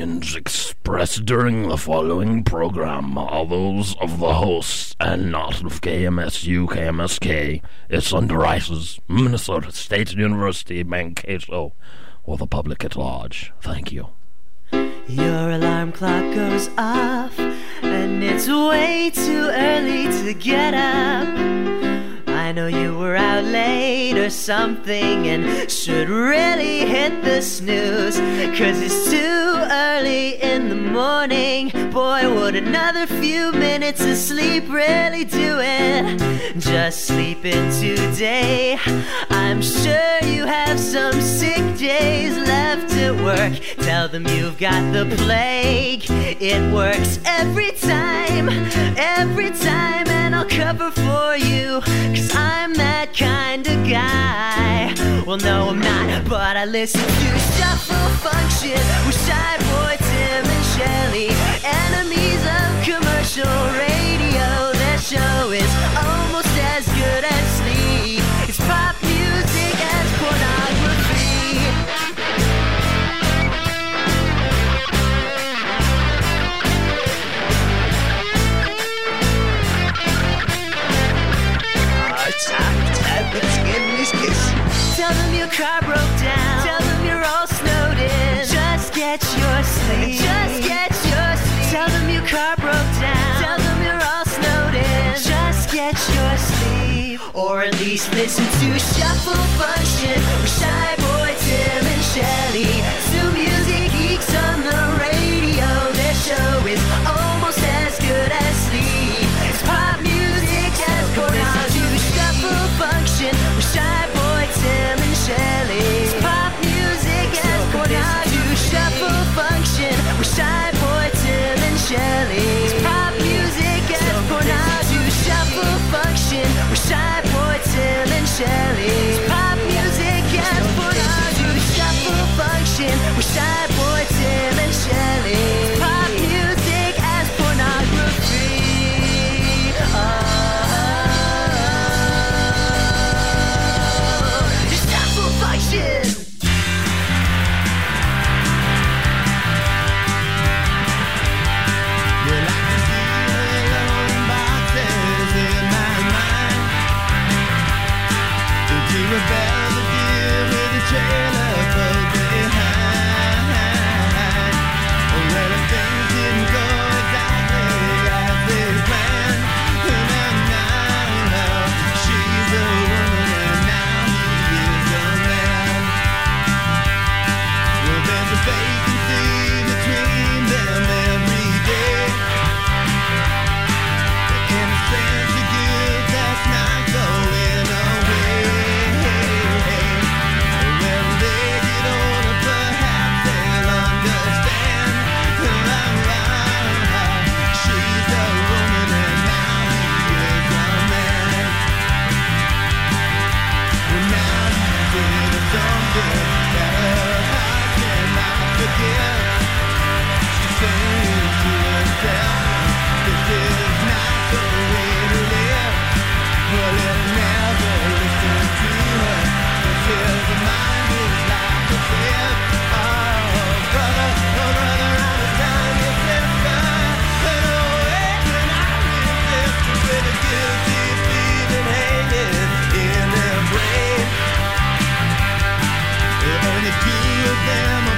opinions expressed during the following program are those of the hosts and not of KMSU KMSK, its underwriters, Minnesota State University, Mankato, or the public at large. Thank you. Your alarm clock goes off, and it's way too early to get up. I know you were out late or something and should really hit the snooze. Cause it's too early in the morning. Boy, would another few minutes of sleep really do it? Just sleeping today. I'm sure you have some sick days left at work. Tell them you've got the plague. It works every time, every time, I'll cover for you. Cause I'm that kind of guy. Well, no, I'm not, but I listen to Shuffle Function with Shy Boy Tim and Shelly. Enemies of commercial radio. Their show is almost as good as sleep. Car broke down. Tell them you're all snowed in. Just get your sleep. Just get your sleep. Tell them your car broke down. Tell them you're all snowed in. Just get your sleep. Or at least listen to Shuffle Function with Shy Boy Tim and Shelly.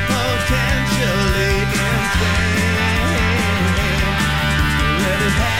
potentially insane. Let it happen.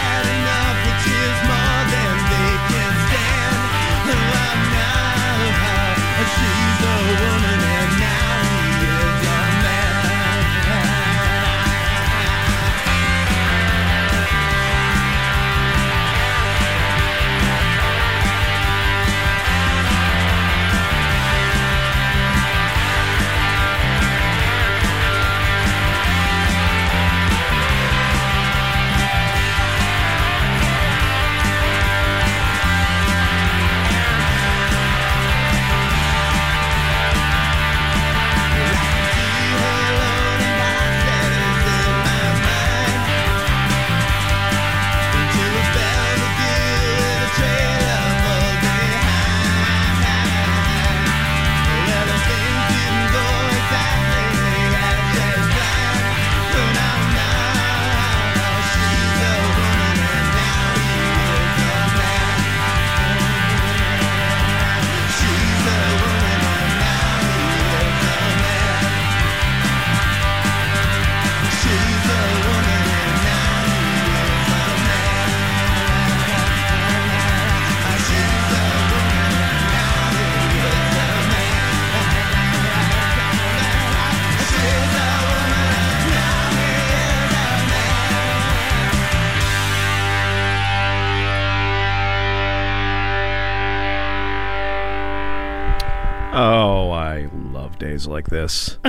Days like this.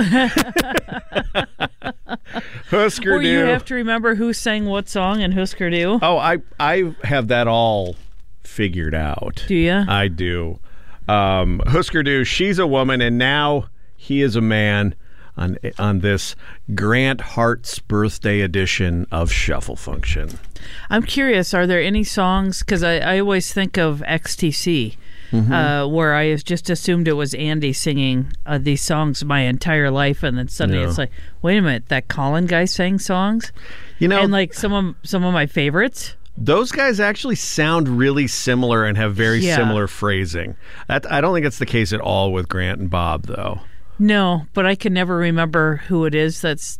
Husker Or you have to remember who sang what song in Husker Du. Oh, I I have that all figured out. Do you? I do. Um, Husker Du. She's a woman, and now he is a man. On on this Grant Hart's birthday edition of Shuffle Function. I'm curious, are there any songs? Because I, I always think of XTC, Mm-hmm. uh, where I just assumed it was Andy singing uh, these songs my entire life, and then suddenly No. it's like, wait a minute, that Colin guy sang songs, You know, and like some of some of my favorites. Those guys actually sound really similar and have very Yeah. similar phrasing. That, I don't think it's the case at all with Grant and Bob, though. No, but I can never remember who it is that's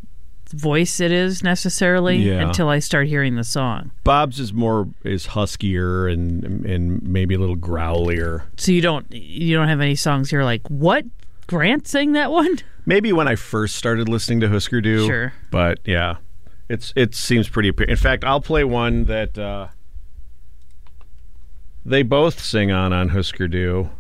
voice it is necessarily Yeah. until I start hearing the song. Bob's is more is huskier and and maybe a little growlier. So you don't you don't have any songs you're like, what? Grant sang that one? Maybe when I first started listening to Husker Du. Sure. But yeah, it's it seems pretty. In fact, I'll play one that uh, they both sing on on Husker Du.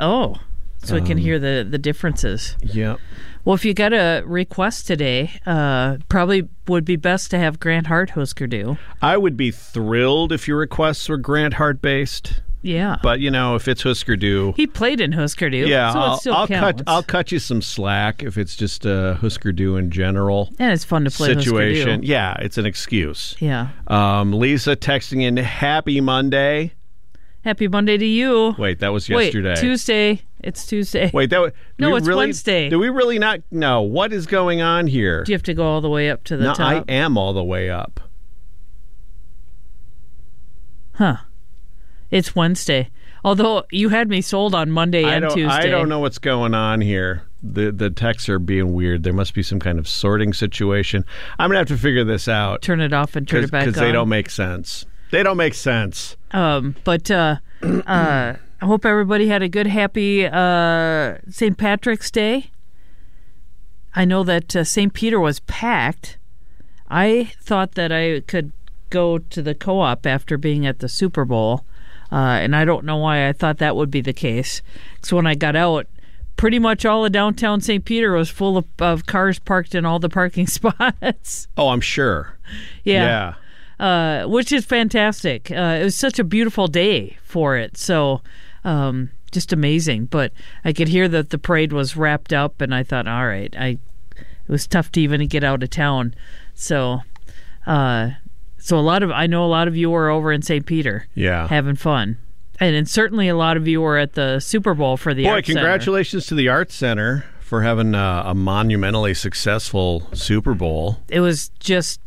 Oh, so we Um, can hear the the differences. Yep. Well, if you got a request today, uh, probably would be best to have Grant Hart Husker Du. I would be thrilled if your requests were Grant Hart based. Yeah, But you know, if it's Husker Du, he played in Husker Du. Yeah, so I'll, I'll cut. I'll cut you some slack if it's just a Husker Du in general and it's fun to play situation. Yeah, it's an excuse. Yeah. Um, Lisa texting in Happy Monday. Happy Monday to you. Wait, that was Wait, yesterday. Tuesday. It's Tuesday. Wait, that was No, it's really, Wednesday. Do we really not? know What is going on here? Do you have to go all the way up to the no, I am all the way up. huh. It's Wednesday. Although you had me sold on Monday and. Tuesday. I don't know what's going on here. The the texts are being weird. There must be some kind of sorting situation. I'm gonna have to figure this out Turn it off and turn it back on. because they don't make sense. They don't make sense. Um, but uh, uh, I hope everybody had a good, happy uh, St. Patrick's Day. I know that uh, St. Peter was packed. I thought that I could go to the co op after being at the Super Bowl. Uh, and I don't know why I thought that would be the case. Because when I got out, pretty much all of downtown St. Peter was full of, of cars parked in all the parking spots. Oh, I'm sure. yeah uh, which is fantastic. Uh, it was such a beautiful day for it, so um, just amazing. But I could hear that the parade was wrapped up, and I thought, all right, I it was tough to even get out of town. So, uh, so a lot of I know a lot of you were over in St. Peter Yeah. having fun, and, and certainly a lot of you were at the Super Bowl for the Boy, Arts Center. congratulations to the Arts Center for having uh, a monumentally successful Super Bowl. It was just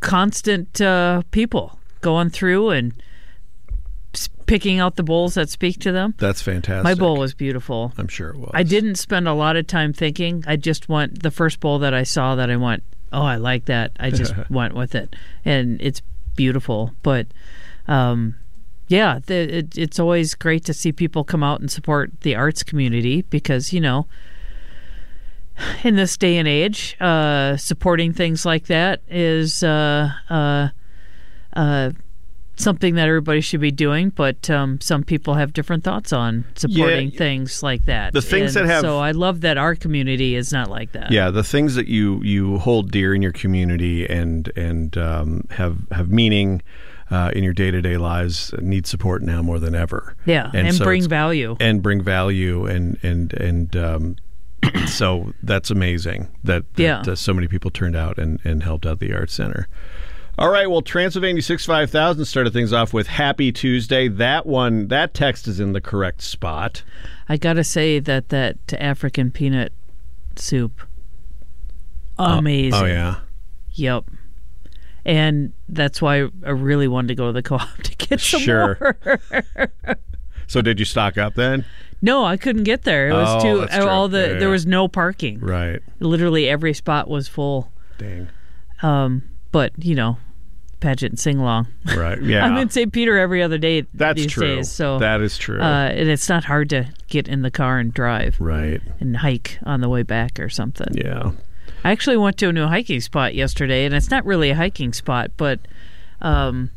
constant uh, people going through and picking out the bowls that speak to them. That's fantastic. My bowl was beautiful. I'm sure it was. I didn't spend a lot of time thinking. I just went the first bowl that I saw that I went, oh, I like that. I just went with it, and it's beautiful. But um, yeah, the, it, it's always great to see people come out and support the arts community because you know. In this day and age, uh, supporting things like that is uh, uh, uh, something that everybody should be doing, but um, some people have different thoughts on supporting Yeah. things like that. The things And that have- so I love that our community is not like that. Yeah, the things that you you hold dear in your community and and um, have have meaning uh, in your day to day lives need support now more than ever. Yeah, and, so bring value. and bring value and and and um, so that's amazing that, that Yeah. uh, so many people turned out and, and helped out the art Center. All right, well, Transylvania six five thousand started things off with Happy Tuesday. That one, that text is in the correct spot. I gotta say that that African peanut soup, amazing. Oh yeah, Yep. And that's why I really wanted to go to the co-op to get some Sure. more. so did you stock up then? no, I couldn't get there. It was Oh, too true. all the Yeah, yeah. there was no parking. Right. Literally every spot was full. Dang. Um, but you know, pageant sing along. Right. Yeah. I'm in St. Peter every other day That's these true. days, so that is true. uh, and it's not hard to get in the car and drive right. and hike on the way back or something. Yeah. I actually went to a new hiking spot yesterday, and it's not really a hiking spot, but um,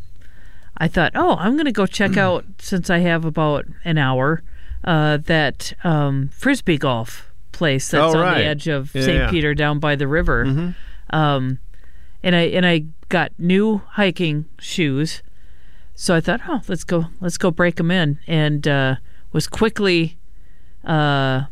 I thought, oh, I'm going to go check out since I have about an hour uh, that um, frisbee golf place that's Oh, on the edge of Yeah, St. yeah. Peter down by the river. Um, and I and I got new hiking shoes, so I thought, oh, let's go, let's go break them in, and uh, was quickly uh,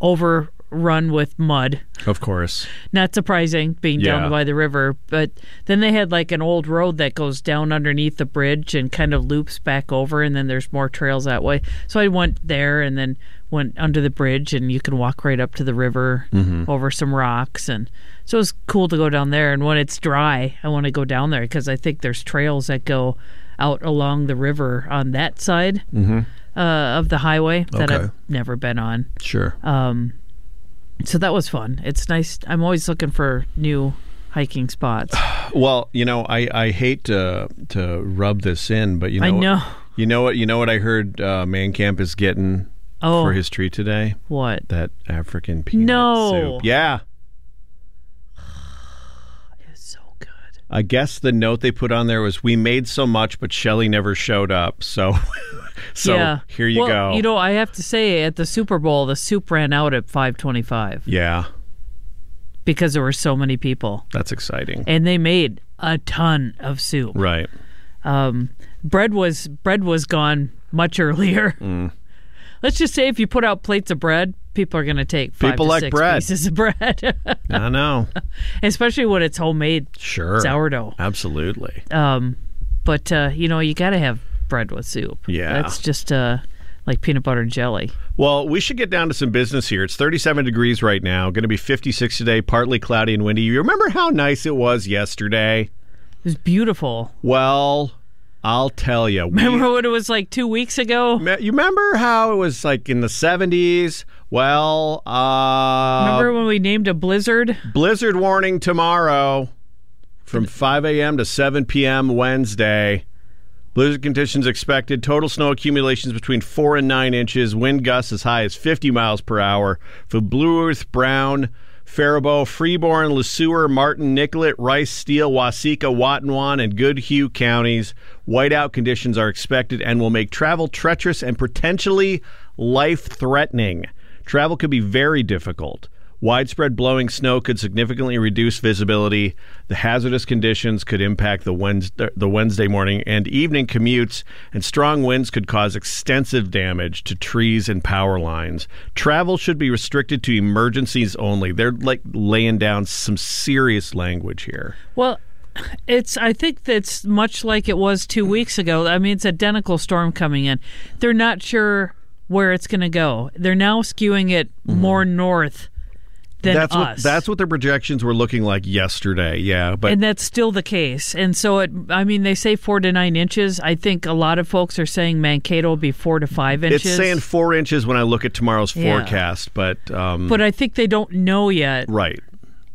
overrun with mud. Of course. Not surprising, being Yeah. down by the river. But then they had like an old road that goes down underneath the bridge and kind of loops back over, and then there's more trails that way. So I went there and then went under the bridge, and you can walk right up to the river over some rocks, and so it was cool to go down there. And when it's dry, I want to go down there because I think there's trails that go out along the river on that side uh, of the highway that Okay. I've never been on. Sure. Um, so that was fun. It's nice. I'm always looking for new hiking spots. Well, you know, I, I hate to to rub this in, but you know, I know. You know what? You know what I heard. Uh, Man Camp is getting Oh, for his treat today. what? That African peanut No. soup. Yeah. It's so good. I guess the note they put on there was, "We made so much, but Shelly never showed up." So, so yeah. here you well, go. You know, I have to say, at the Super Bowl, the soup ran out at 5:25 yeah, because there were so many people, that's exciting. and they made a ton of soup. Right. Um, bread was bread was gone much earlier. Mm. Let's just say, if you put out plates of bread, people are going to take five People to like six bread. pieces of bread, I know. especially when it's homemade Sure. sourdough. Absolutely. Um, but uh, you know, you got to have bread with soup. Yeah. that's just uh, like peanut butter and jelly. Well, we should get down to some business here. It's 37 degrees right now. Going to be 56 today, partly cloudy and windy. You remember how nice it was yesterday? It was beautiful. Well, I'll tell you. Remember what it was like two weeks ago? you remember how it was like in the 70s? Well, uh, Remember when we named a blizzard? blizzard warning tomorrow from 5 a.m. to 7 p.m. Wednesday. Blizzard conditions expected. Total snow accumulations between 4 and 9 inches. Wind gusts as high as 50 miles per hour. For Blue Earth, Brown, Faribault, Freeborn, LeSueur, Martin, Nicollet, Rice, Steele, Waseca, Watonwan, and Goodhue counties, whiteout conditions are expected and will make travel treacherous and potentially life threatening. Travel could be very difficult. Widespread blowing snow could significantly reduce visibility. The hazardous conditions could impact the Wednesday, the Wednesday morning and evening commutes, and strong winds could cause extensive damage to trees and power lines. Travel should be restricted to emergencies only. They're like laying down some serious language here. Well, it's. I think that's much like it was two weeks ago. I mean, it's a identical storm coming in. They're not sure where it's going to go. They're now skewing it mm-hmm. more north than that's us. what that's what the projections were looking like yesterday. Yeah, but and that's still the case. And so it. I mean, they say four to nine inches. I think a lot of folks are saying Mankato will be four to five inches. it's saying four inches when I look at tomorrow's Yeah. forecast. But um, but I think they don't know yet. right.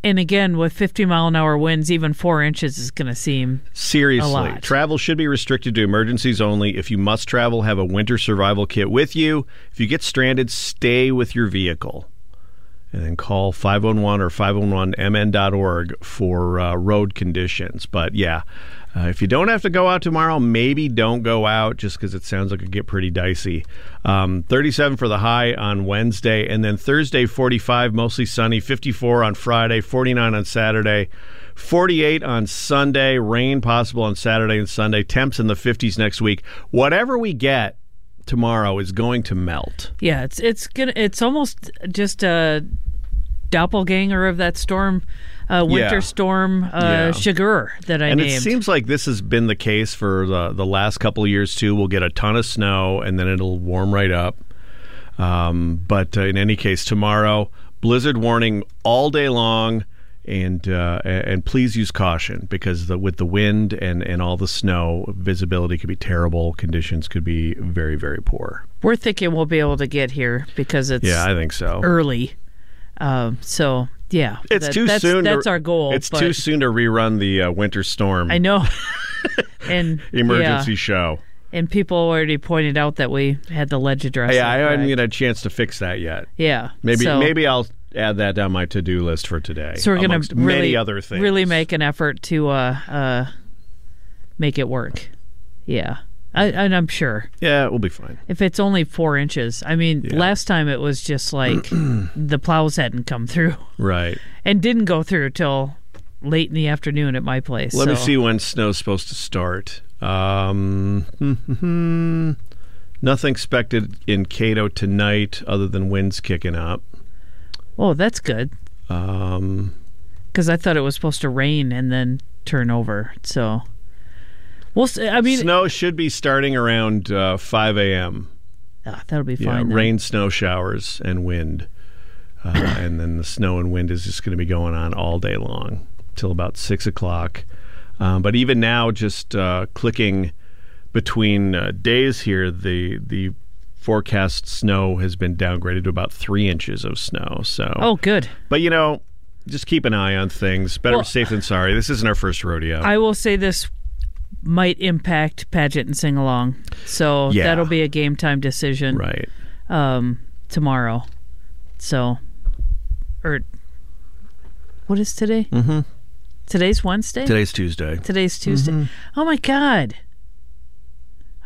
And again, with 50 mile an hour winds, even four inches is going to seem Seriously, travel should be restricted to emergencies only. If you must travel, have a winter survival kit with you. If you get stranded, stay with your vehicle. And then call 511 or 511mn.org for uh, road conditions. But yeah, uh, if you don't have to go out tomorrow, maybe don't go out just because it sounds like it get pretty dicey. Um, 37 for the high on Wednesday, and then Thursday 45, mostly sunny. 54 on Friday, 49 on Saturday. 48 on Sunday, rain possible on Saturday and Sunday, temps in the 50s next week. Whatever we get tomorrow is going to melt. Yeah, it's it's gonna it's almost just a doppelganger of that storm, uh, winter Yeah. storm, uh, Yeah. Sugar that I and named. it seems like this has been the case for the, the last couple of years too. We'll get a ton of snow and then it'll warm right up. Um, but uh, in any case, tomorrow blizzard warning all day long, and uh, and please use caution because the, with the wind and, and all the snow, visibility could be terrible. Conditions could be very very poor. We're thinking we'll be able to get here because it's Yeah, I think so. early. Um, so yeah, It's that- too that's, soon. That's to, our goal. It's too soon to rerun the uh, winter storm I know. and emergency yeah, show. and people already pointed out that we had the ledge address. Yeah, I haven't incorrect. had a chance to fix that yet. Yeah, Maybe so, maybe I'll add that down my to do list for today. So we're gonna really, many other things. really make an effort to uh, uh, make it work. Yeah. I, and I'm sure Yeah, we'll be fine. if it's only four inches. I mean, Yeah. last time it was just like the plows hadn't come through Right. and didn't go through till late in the afternoon at my place. Let me see when snow's supposed to start. Um, nothing expected in Cato tonight other than winds kicking up. Oh, that's good Um, because I thought it was supposed to rain and then turn over. So, we'll. I mean, snow should be starting around uh, 5 a.m. ah, that'll be fine. then. rain, snow showers, and wind. Uh, and then the snow and wind is just going to be going on all day long till about 6 o'clock. Um, but even now, just uh, clicking between uh, days here, the the forecast snow has been downgraded to about three inches of snow. So, Oh, good. but you know, just keep an eye on things. Better Well, safe than sorry. This isn't our first rodeo. I will say this might impact pageant and sing along. So Yeah. that'll be a game time decision right. um, tomorrow. So, or what is today? Mm-hmm. Today's Wednesday. Today's Tuesday. Today's Tuesday. Mm-hmm. Oh my God!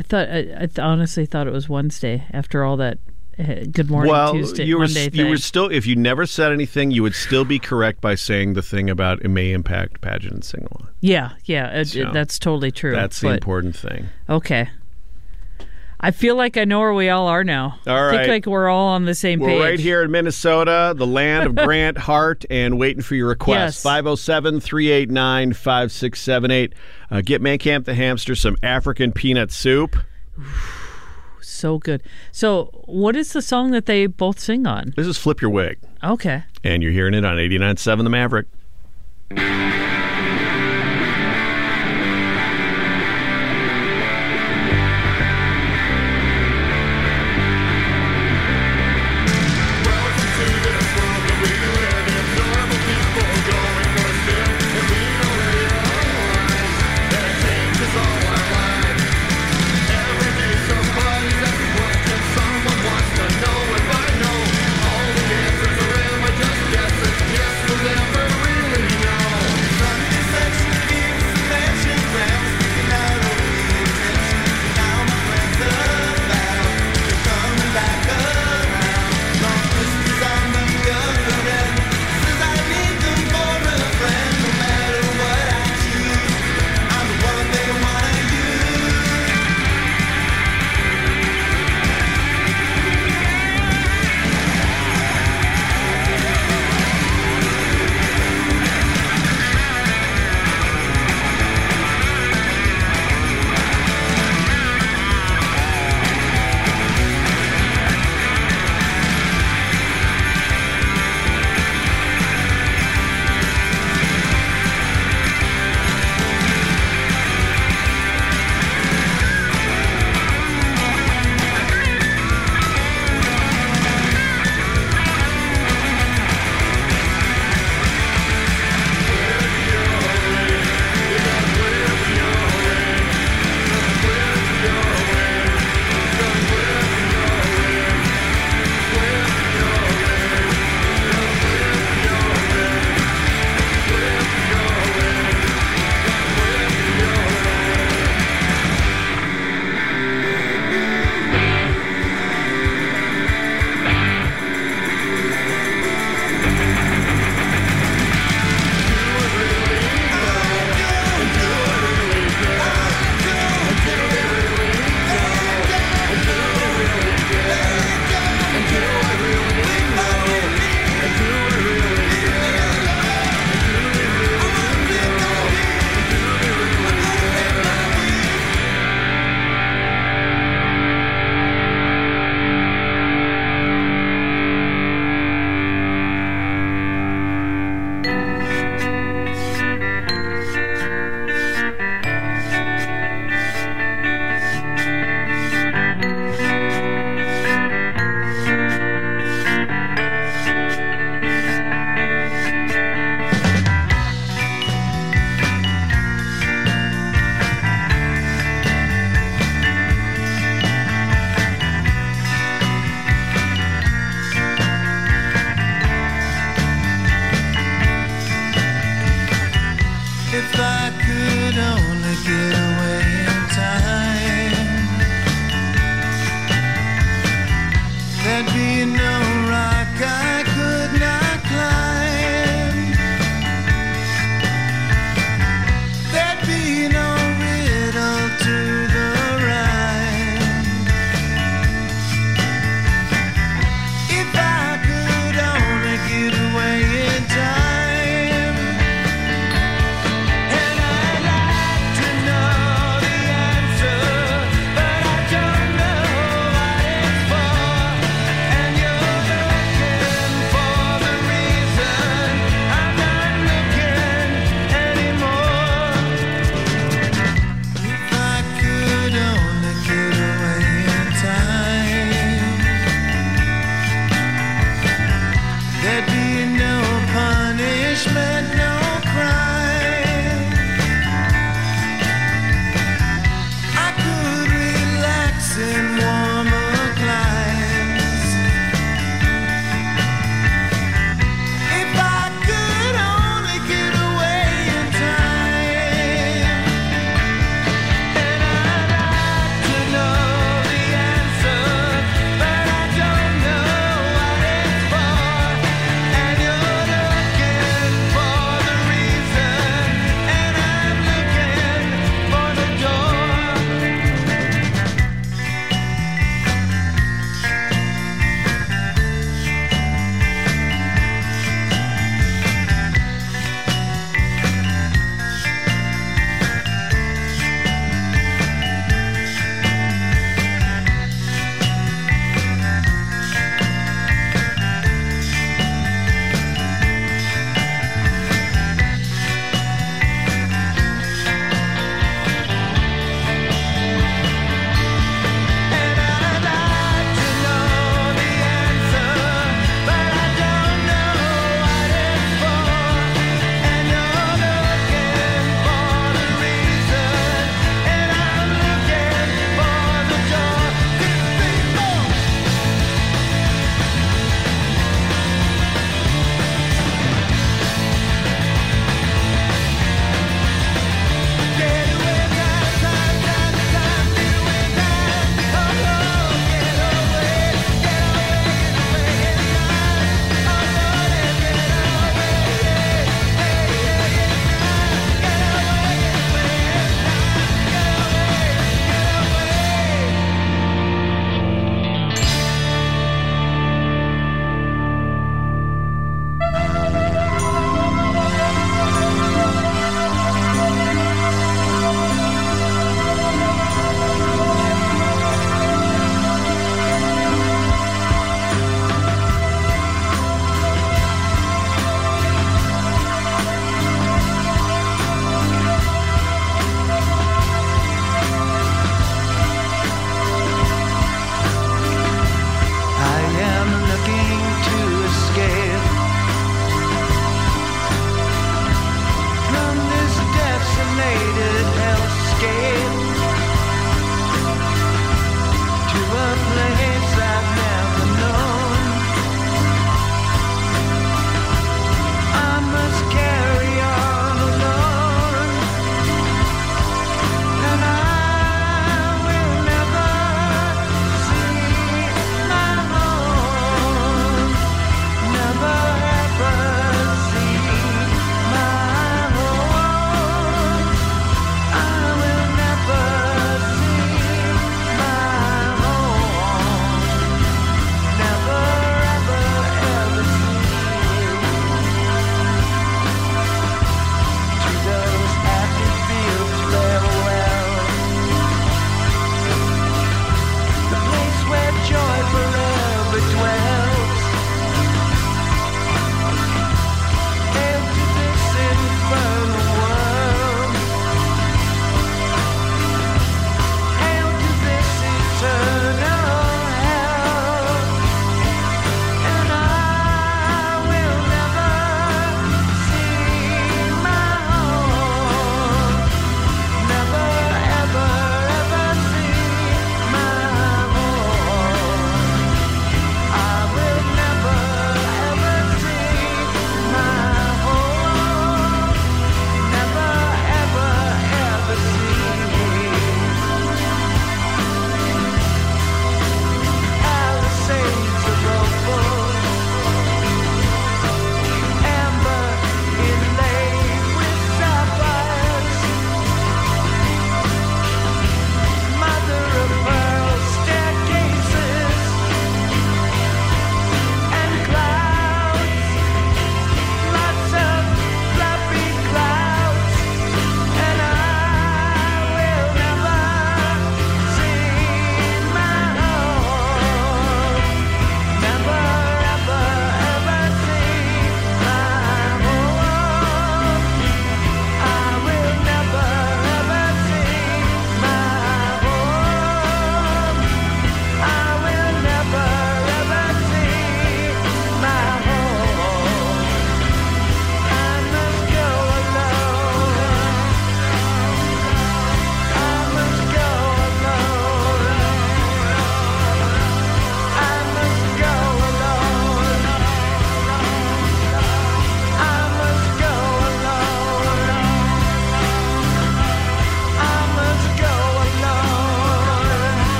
I thought I, I th- honestly thought it was Wednesday after all that. Uh, good morning well, Tuesday, you were Monday you thing. were still if you never said anything, you would still be correct by saying the thing about it may impact pageant and sing along. yeah, yeah, it, So, it- that's totally true. That's the but- important thing. Okay. I feel like I know where we all are now. All I right. think like we're all on the same We're page. right here in Minnesota, the land of Grant Hart, and waiting for your request. Yes. 507 389 5678. Uh, Get Mancamp the hamster some African peanut soup. So good. So, what is the song that they both sing on? This is Flip Your Wig, Okay. and you're hearing it on 89.7 The Maverick.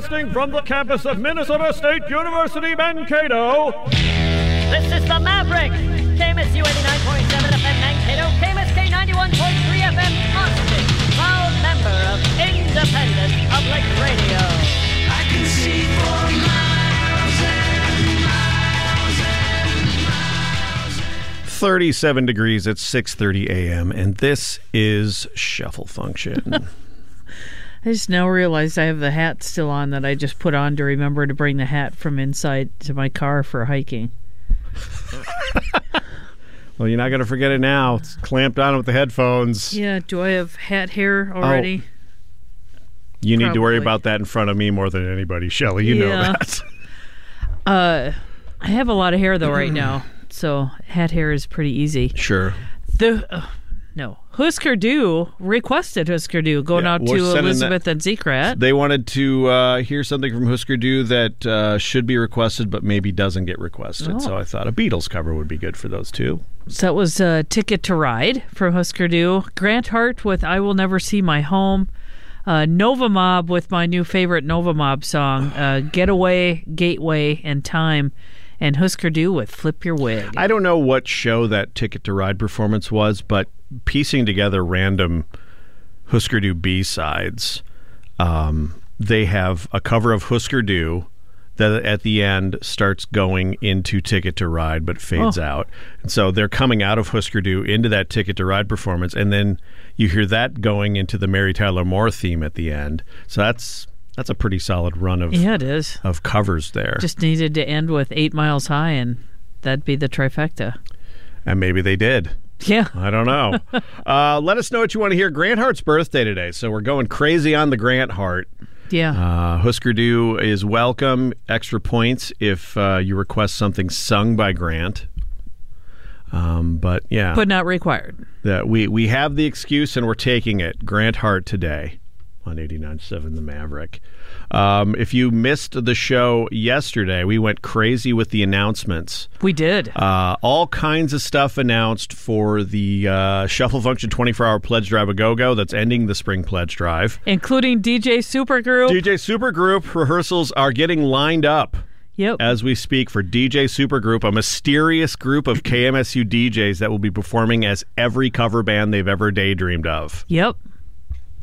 Broadcasting from the campus of Minnesota State University, Mankato. This is the Maverick. KMSU 89.7 FM Mankato, KMSK 91.3 FM Austin. Proud member of Independent Public Radio. I can see for miles and miles and 37 degrees at 6:30 a.m. and this is Shuffle Function. I just now realized I have the hat still on that I just put on to remember to bring the hat from inside to my car for hiking. well, you're not going to forget it now. It's clamped on with the headphones. Yeah, do I have hat hair already? You need to worry about that in front of me more than anybody, Shelly. You know that. Uh, I have a lot of hair though right now, so hat hair is pretty easy. Sure. The uh, no Husker Du requested Husker Du going Yeah, out to Elizabeth and Zekrat. They wanted to uh, hear something from Husker Du that uh, should be requested, but maybe doesn't get requested. Oh. So I thought a Beatles cover would be good for those two. So that was uh, Ticket to Ride from Husker Du. Grant Hart with I Will Never See My Home. Uh, Nova Mob with my new favorite Nova Mob song, uh, Getaway, Gateway, and Time. And Husker Du with Flip Your Wig. I don't know what show that Ticket to Ride performance was, but piecing together random Husker Du B sides, um, they have a cover of Husker Du that at the end starts going into Ticket to Ride but fades Oh. out. And so they're coming out of Husker Du into that Ticket to Ride performance, and then you hear that going into the Mary Tyler Moore theme at the end. So that's that's a pretty solid run of yeah, it is. of covers there. Just needed to end with Eight Miles High, and that'd be the trifecta. and maybe they did. Yeah. I don't know. uh, let us know what you want to hear. Grant Hart's birthday today, so we're going crazy on the Grant Hart. Yeah. Uh, Husker Du is welcome. Extra points if uh, you request something sung by Grant. Um, but yeah, but not required. that we we have the excuse and we're taking it. Grant Hart today on 89.7 The Maverick. Um, if you missed the show yesterday, we went crazy with the announcements. We did. Uh, all kinds of stuff announced for the uh, Shuffle Function 24 Hour Pledge Drive a Go Go that's ending the spring pledge drive. including DJ Supergroup. DJ Supergroup rehearsals are getting lined up yep. as we speak for DJ Supergroup, a mysterious group of KMSU DJs that will be performing as every cover band they've ever daydreamed of. Yep.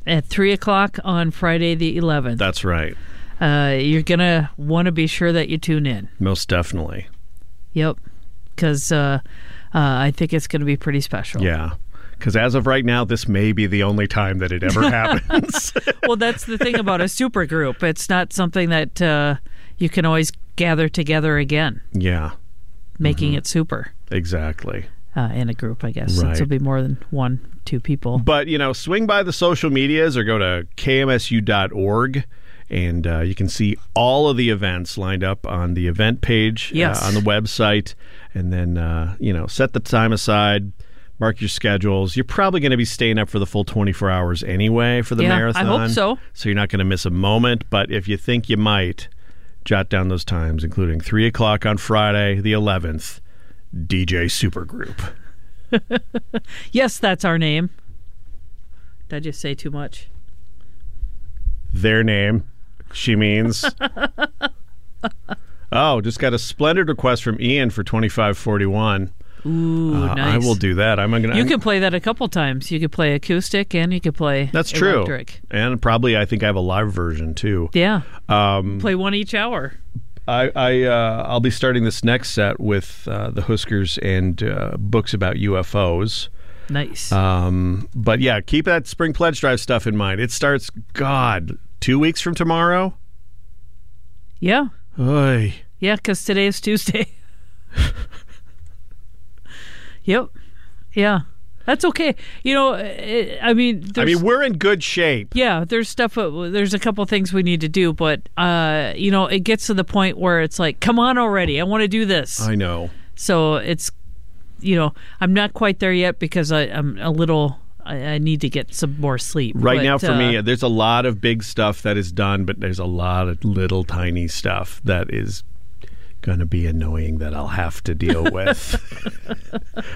At three o'clock on Friday the 11th. That's right. Uh, you're gonna want to be sure that you tune in. Most definitely. Yep. Because uh, uh, I think it's gonna be pretty special. Yeah. Because as of right now, this may be the only time that it ever happens. Well, that's the thing about a super group. It's not something that uh, you can always gather together again, yeah, making Mm-hmm. it super exactly. Uh, in a group. I guess Right. since it'll be more than one, two people. But, you know, swing by the social medias or go to kmsu.org and uh, you can see all of the events lined up on the event page Yes. uh, on the website. And then, uh, you know, set the time aside, mark your schedules. You're probably going to be staying up for the full 24 hours anyway for the Yeah, I hope so. So you're not going to miss a moment. But if you think you might, jot down those times, including 3 o'clock on Friday, the 11th, DJ Supergroup. Yes, that's our name. Did I just say too much? their name. She means. oh, just got a splendid request from Ian for twenty five forty one. Ooh, Uh, nice. I will do that. I'm gonna. You I'm- can play that a couple times. You could play acoustic and you could play That's true. And probably, I think I have a live version too. Yeah. Um, Play one each hour. I, I uh, I'll be starting this next set with uh, the Huskers and uh, books about UFOs. Nice. Um, but yeah, keep that spring pledge drive stuff in mind. It starts, God, two weeks from tomorrow. yeah. Oy. Yeah, because today is Tuesday. yep. Yeah. That's okay. You know, eh, I mean, I mean, we're in good shape. yeah, there's stuff. uh, There's a couple things we need to do, but uh, you know, it gets to the point where it's like, come on already, I want to do this. I know. So it's, you know, I'm not quite there yet because I, I'm a little. I, I need to get some more sleep. Right But, now, for uh, me, there's a lot of big stuff that is done, but there's a lot of little tiny stuff that is going to be annoying that I'll have to deal with.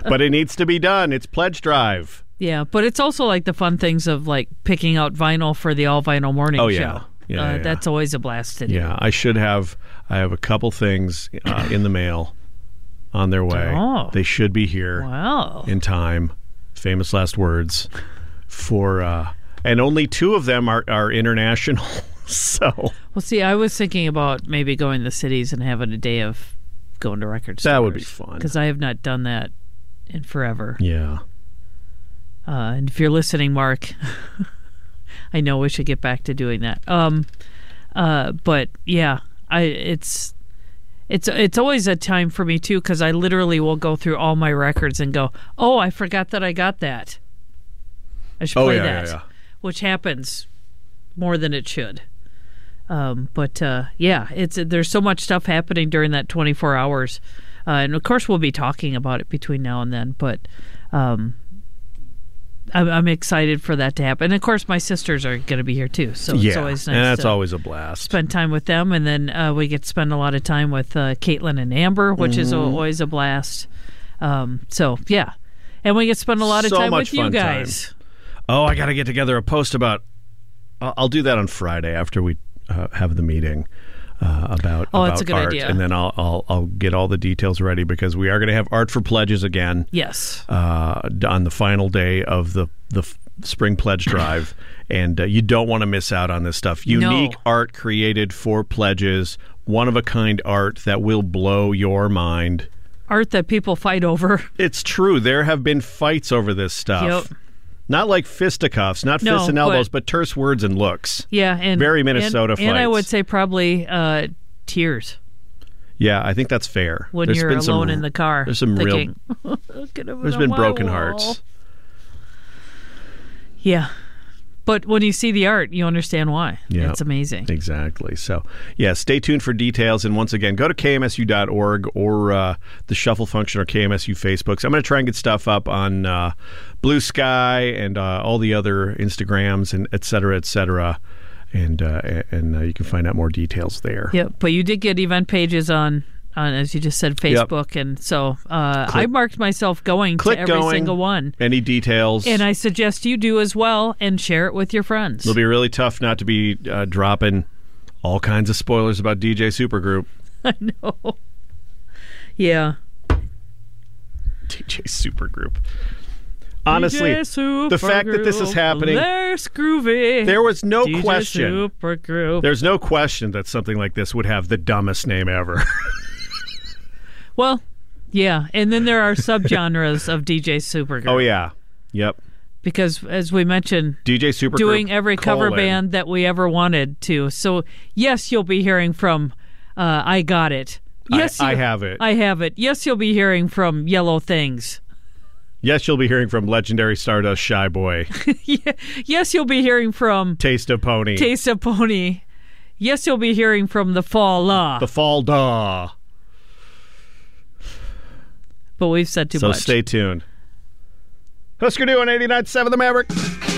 but it needs to be done. It's pledge drive. Yeah, but it's also like the fun things of like picking out vinyl for the all vinyl morning Oh show. yeah, Yeah, uh, yeah. that's always a blast to do. Yeah, I should have. I have a couple things uh, in the mail on their way. Oh. They should be here Wow. in time. Famous last words for, uh, and only two of them are are international. so Well, see, I was thinking about maybe going to the cities and having a day of going to record stores. That would be fun. because I have not done that in forever. yeah, Uh, and if you're listening, Mark, I know we should get back to doing that. Um, uh, but yeah, I it's it's it's always a time for me too because I literally will go through all my records and go, oh, I forgot that I got that. I should Oh, play yeah, that, yeah, yeah. which happens more than it should. Um, but uh, yeah, it's there's so much stuff happening during that 24 hours, uh, and of course we'll be talking about it between now and then. But um, I'm, I'm excited for that to happen. And of course, my sisters are going to be here too, so it's yeah, always nice and that's to always a blast. spend time with them. And then uh, we get to spend a lot of time with uh, Caitlin and Amber, which is Mm-hmm. always a blast. Um, so yeah, and we get to spend a lot of So time with you fun time. guys. Oh, I got to get together a post about. I'll do that on Friday after we uh, have the meeting uh, about Oh, about that's a good art, idea. and then I'll I'll I'll get all the details ready because we are going to have art for pledges again Yes. uh, on the final day of the the spring pledge drive, and uh, you don't want to miss out on this stuff. Unique No. art created for pledges, one of a kind art that will blow your mind. Art that people fight over. It's true. There have been fights over this stuff. Yep. Not like fisticuffs, not No, fists and elbows, but- but, terse words and looks. Yeah, and Very Minnesota and, and I would say probably uh, tears Yeah, I think that's fair. when There's you're been some- alone in the car. There's some real. thinking, "Look at him There's been broken wall." hearts. Yeah, but when you see the art, you understand why. Yeah. It's amazing. Exactly. So, yeah, stay tuned for details. And once again, go to kmsu.org or uh, the Shuffle Function or KMSU Facebooks. I'm going to try and get stuff up on uh, Blue Sky and uh, all the other Instagrams and et cetera, et cetera. And uh, and uh, you can find out more details there. Yeah, but you did get event pages on, on as you just said, Facebook, and so uh, I marked myself going Click to every going. single one, Any details? and I suggest you do as well and share it with your friends. It'll be really tough not to be uh, dropping all kinds of spoilers about DJ Supergroup. know. Yeah. DJ Supergroup. Honestly, the fact that this is happening, they're groovy. there was no DJ question. Supergroup. There's no question that something like this would have the dumbest name ever. Well, yeah, and then there are subgenres of DJ Supergroup. oh yeah, yep. because as we mentioned, DJ Supergroup doing every cover band that we ever wanted to. So yes, you'll be hearing from uh, I Got It. Yes, I you- have it. I have it. Yes, you'll be hearing from Yellow Things. Yes, you'll be hearing from legendary Stardust Shy Boy, Yes, you'll be hearing from Taste of Pony, Taste of Pony. Yes, you'll be hearing from the Fall La. the Fall Daw. but we've said too So much. So stay tuned. Husker Du on 89.7 The Maverick.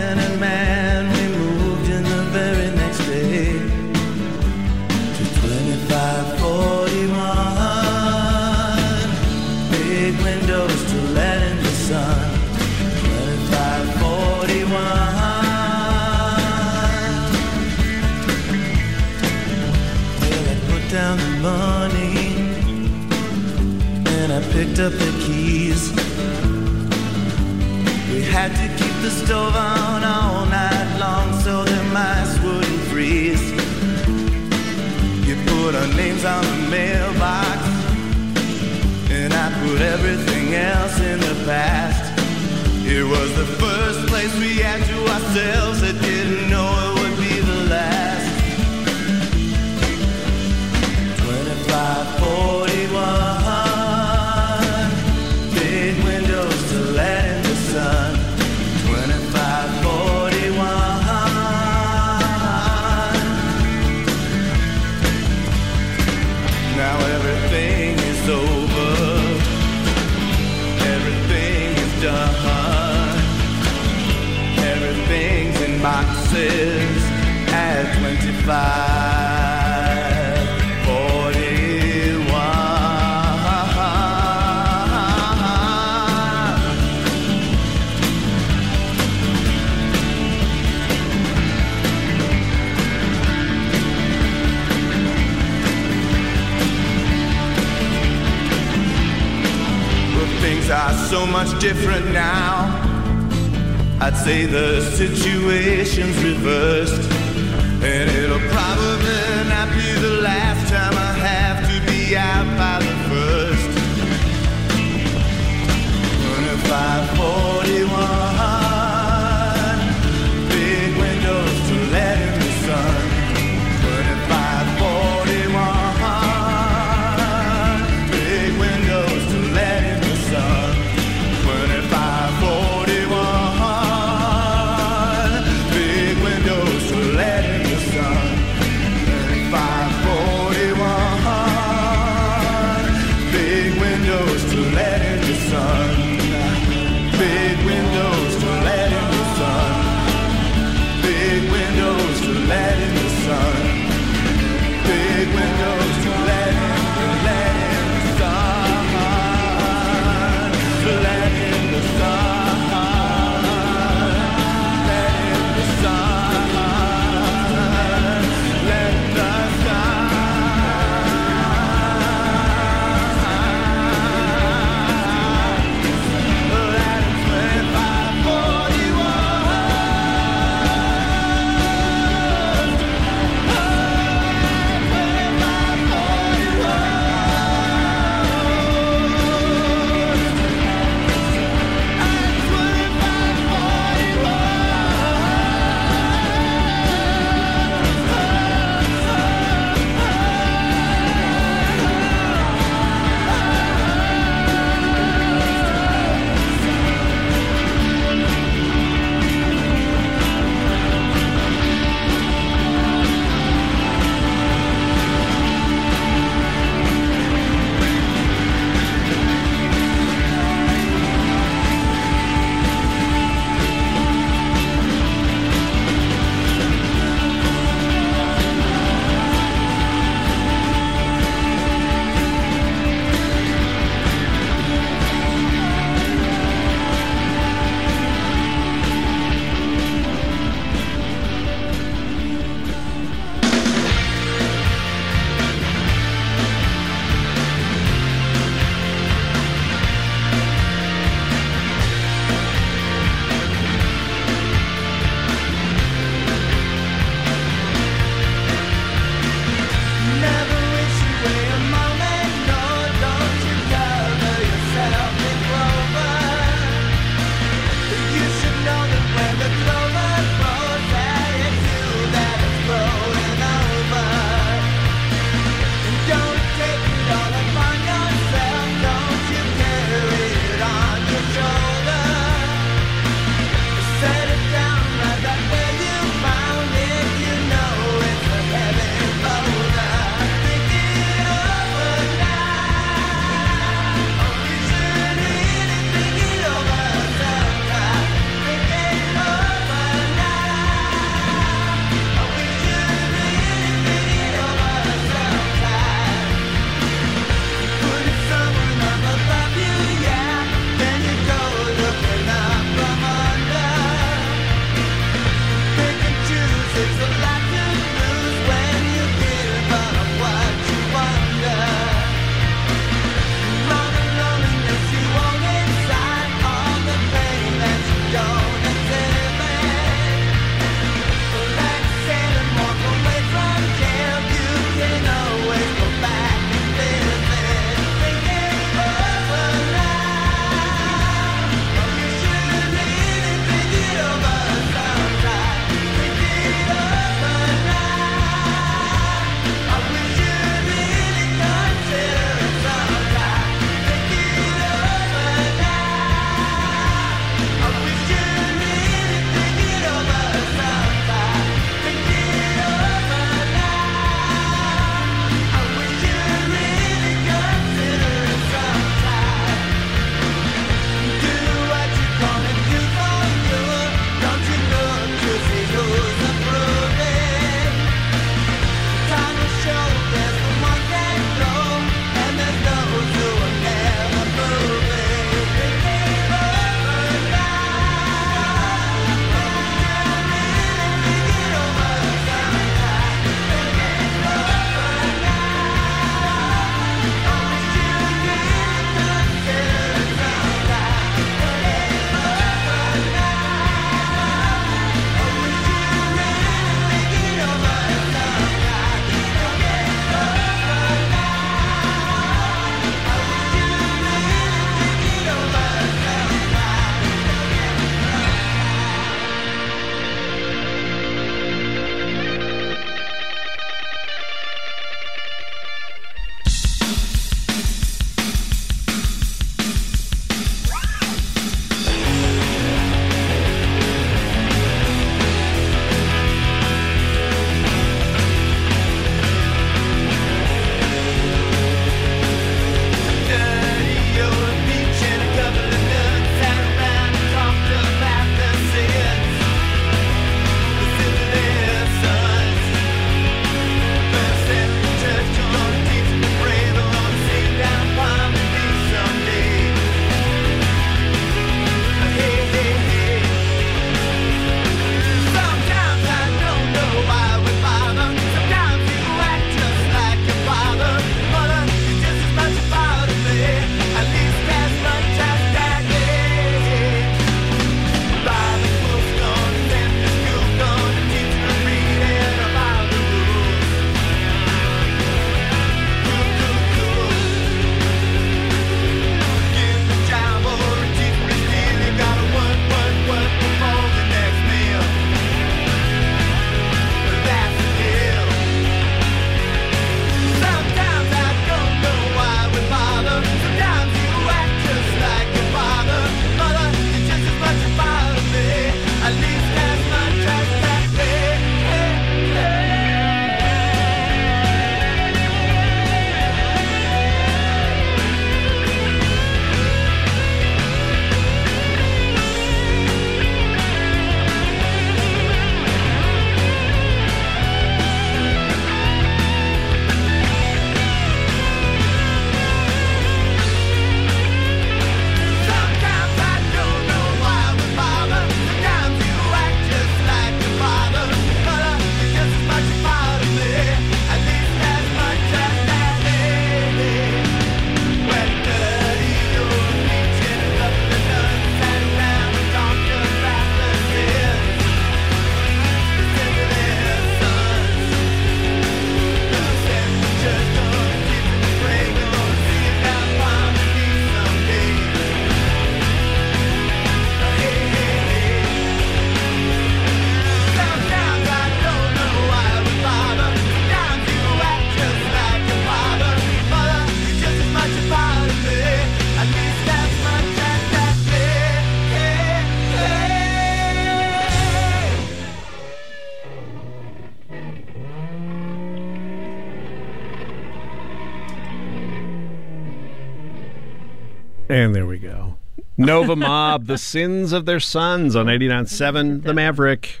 Nova Mob, The Sins of Their Sons on 89.7 The Maverick.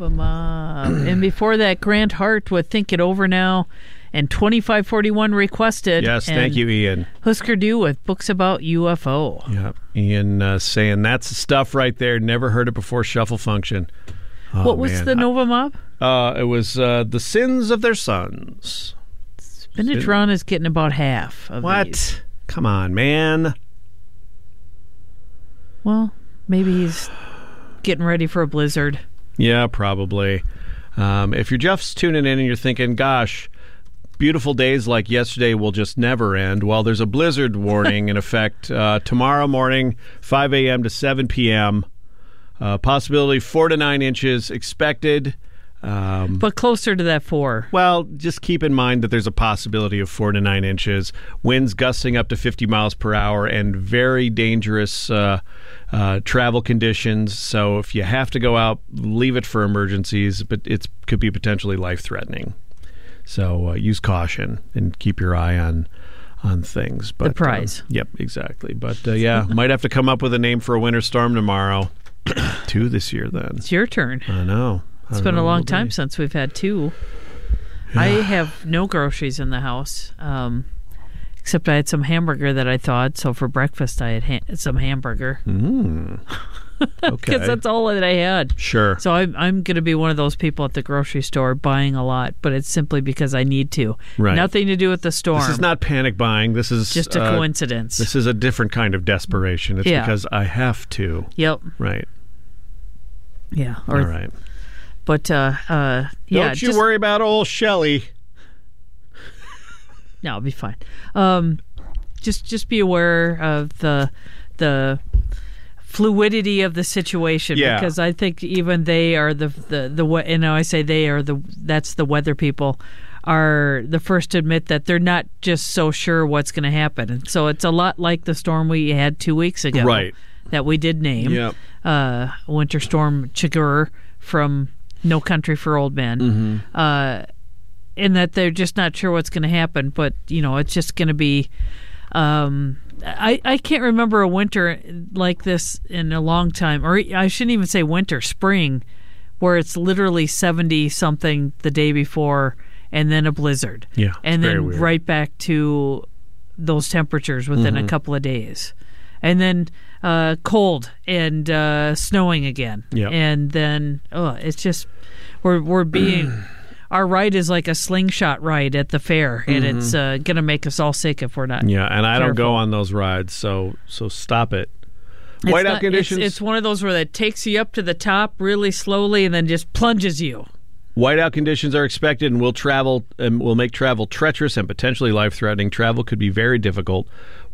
'em up. and before that, Grant Hart with Think It Over Now and 2541 requested. Yes, thank you, Ian. Husker Du with Books About UFO. Yep. Ian uh, saying that's the stuff right there. Never heard it before. Shuffle function. Oh, what was man. the Nova Mob? Uh, it was uh, The Sins of Their Sons. Spinach Ron is getting about half of What? these. Come on, man. Well, maybe he's getting ready for a blizzard. Yeah, probably. Um, if you're just tuning in and you're thinking, gosh, beautiful days like yesterday will just never end, well, there's a blizzard warning in effect uh, tomorrow morning, 5 a.m. to 7 p.m. Uh, possibility 4 to 9 inches expected. Um, But closer to that four. well, just keep in mind that there's a possibility of 4 to 9 inches, winds gusting up to 50 miles per hour, and very dangerous uh, uh, travel conditions. So if you have to go out, leave it for emergencies, but it could be potentially life threatening. So uh, use caution and keep your eye on on things. But, prize. uh, yep, exactly. But uh, yeah, might have to come up with a name for a winter storm tomorrow. Two this year, then. It's your turn. I know. It's been a long time since we've had two. I have no groceries in the house, um, except I had some hamburger that I thawed. So for breakfast, I had ha- some hamburger Okay. because that's all that I had. sure. So I'm I'm going to be one of those people at the grocery store buying a lot, but it's simply because I need to. Right. Nothing to do with the storm. This is not panic buying. This is just a uh, coincidence. This is a different kind of desperation. It's Yeah. because I have to. yep. Right. Yeah. Or, All right. But uh, uh, yeah. Don't you just- worry about old Shelly. No, I'll be fine. Um, just just be aware of the the fluidity of the situation Yeah. because I think even they are the the the you know I say they are the that's the weather people are the first to admit that they're not just so sure what's going to happen and so it's a lot like the storm we had two weeks ago Right. that we did name Yep. uh, winter storm Chigurh from No Country for Old Men Mm-hmm. uh, in that they're just not sure what's going to happen. But you know, it's just going to be. Um, I I can't remember a winter like this in a long time, or I shouldn't even say winter, spring, where it's literally seventy something the day before, and then a blizzard. Yeah, and then. Mm-hmm. right back to those temperatures within a couple of days. And then uh, cold and uh, snowing again, Yep. and then oh, it's just we're we're being our ride is like a slingshot ride at the fair, and it's uh, gonna make us all sick if we're not. Mm-hmm. Yeah, and I don't go on those rides, so so stop it. It's Whiteout not- conditions. It's, one of those where it takes you up to the top really slowly and then just plunges you. Whiteout conditions are expected and will travel and will make travel treacherous and potentially life-threatening. Travel could be very difficult.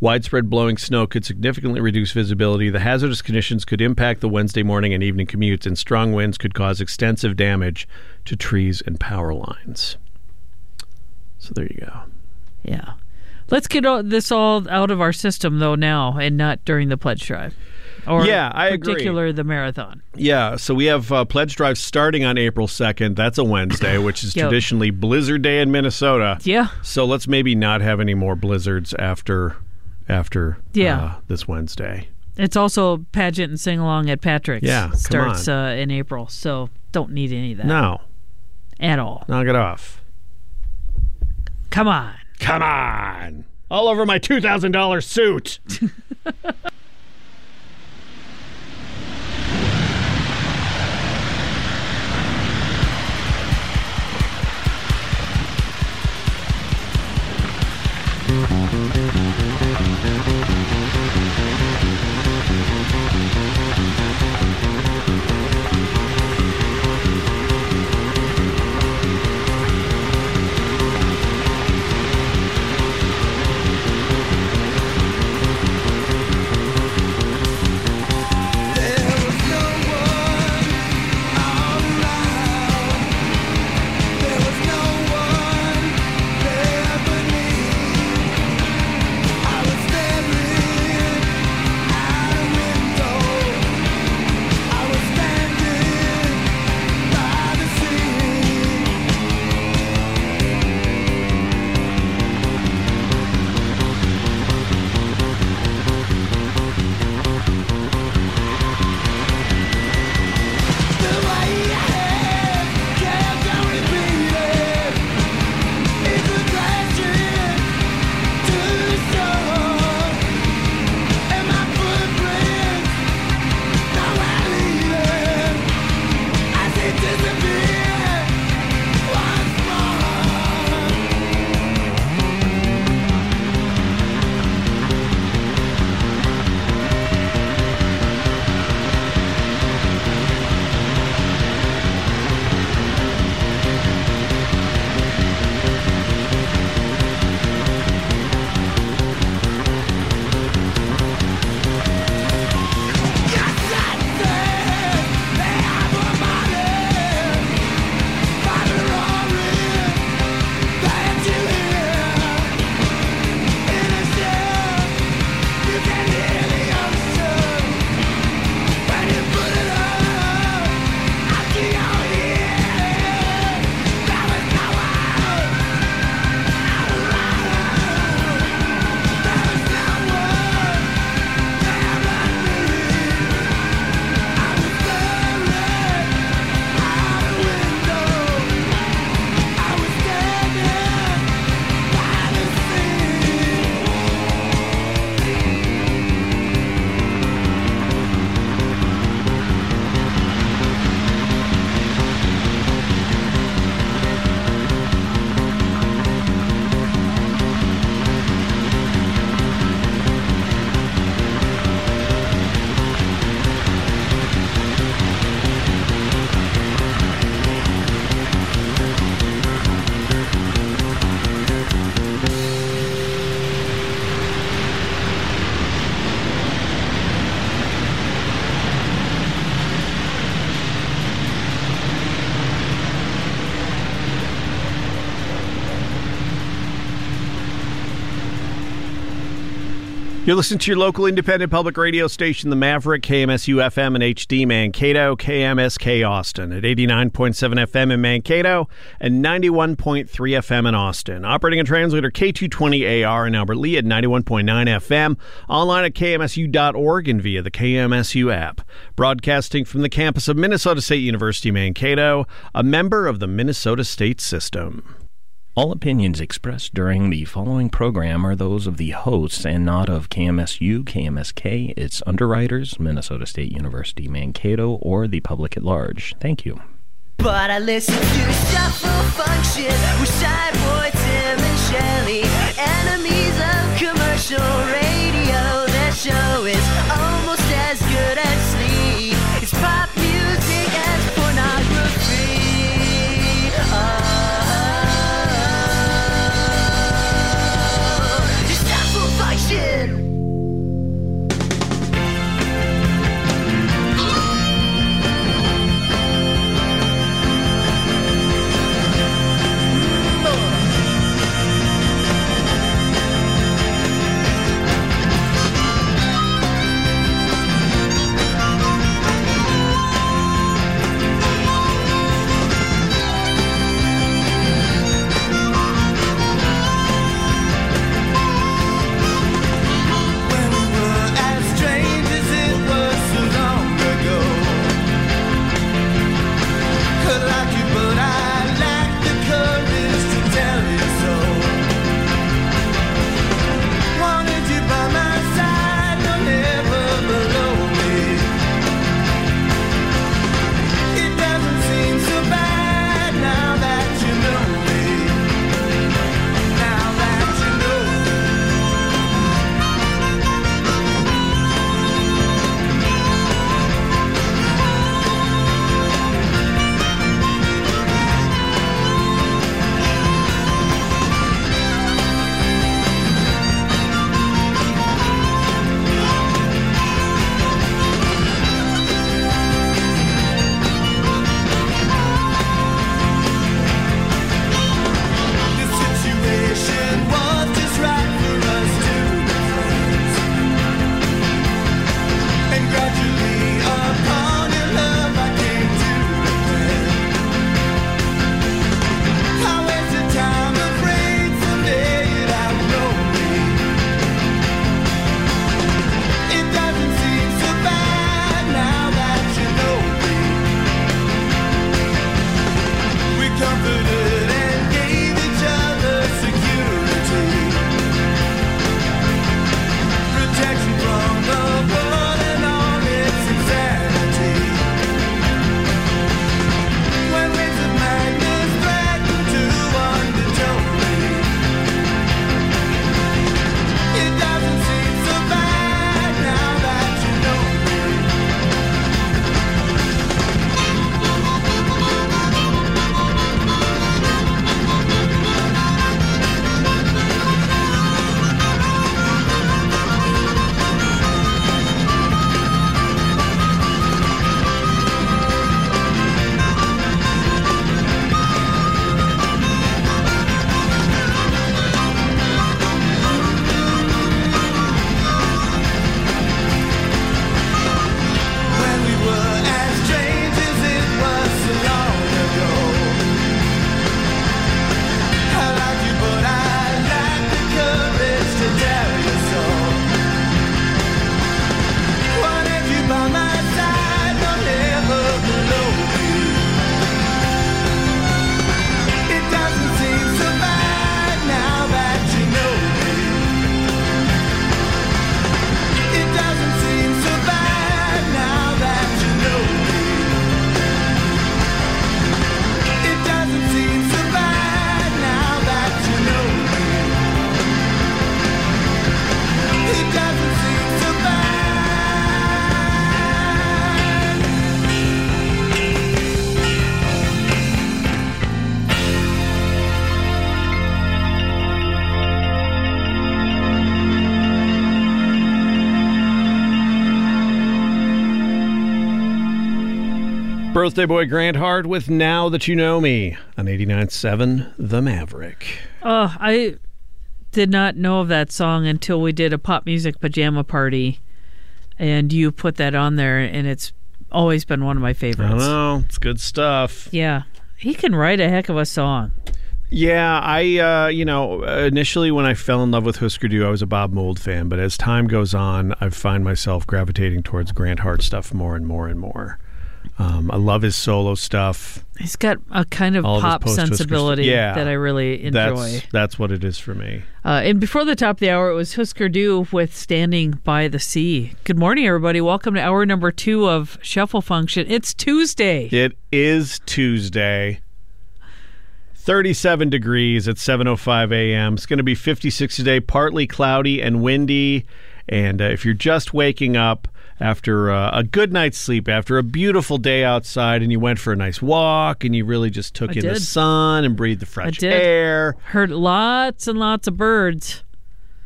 Widespread blowing snow could significantly reduce visibility. The hazardous conditions could impact the Wednesday morning and evening commutes, and strong winds could cause extensive damage to trees and power lines. So there you go. Yeah. Let's get all, this all out of our system though now, and not during the pledge drive. Or Yeah, I in agree. particular the marathon. Yeah, so we have uh, pledge drive starting on April 2nd. That's a Wednesday, which is Yep. traditionally Blizzard Day in Minnesota. Yeah. So let's maybe not have any more blizzards after after Yeah. uh, this Wednesday. It's also pageant and sing along at Patrick's. Yeah, starts. Uh, in April, so don't need any of that No, at all. knock it off. Come on. Come on. All over my $2,000 suit. There was You're listening to your local independent public radio station, The Maverick, KMSU FM and HD Mankato, KMSK Austin at 89.7 FM in Mankato and 91.3 FM in Austin. Operating a translator K220AR in Albert Lea at 91.9 FM, online at KMSU.org and via the KMSU app. Broadcasting from the campus of Minnesota State University, Mankato, a member of the Minnesota State System. All opinions expressed during the following program are those of the hosts and not of KMSU, KMSK, its underwriters, Minnesota State University Mankato, or the public at large. Thank you. But I listen to Shuffle Function with Tim and Shelly, enemies of commercial radio. Show is almost Birthday boy Grant Hart with Now That You Know Me on 89.7 The Maverick. Oh, I did not know of that song until we did a pop music pajama party, and you put that on there, and it's always been one of my favorites. don't know. It's good stuff. Yeah, he can write a heck of a song. Yeah, I uh, you know initially when I fell in love with Husker Du, I was a Bob Mould fan, but as time goes on, I find myself gravitating towards Grant Hart stuff more and more and more. Um, I love his solo stuff. He's got a kind of All pop post-Husker sensibility. Yeah. that I really enjoy. That's that's what it is for me. Uh, and before the top of the hour, it was Husker Du with Standing by the Sea. Good morning, everybody. Welcome to hour number two of Shuffle Function. It's Tuesday. It is Tuesday. 37 degrees at 7:05 a.m. It's going to be 56 today, partly cloudy and windy. And uh, if you're just waking up after uh, a good night's sleep, after a beautiful day outside, and you went for a nice walk, and you really just took I in the sun and breathed the fresh did. air, Heard lots and lots of birds.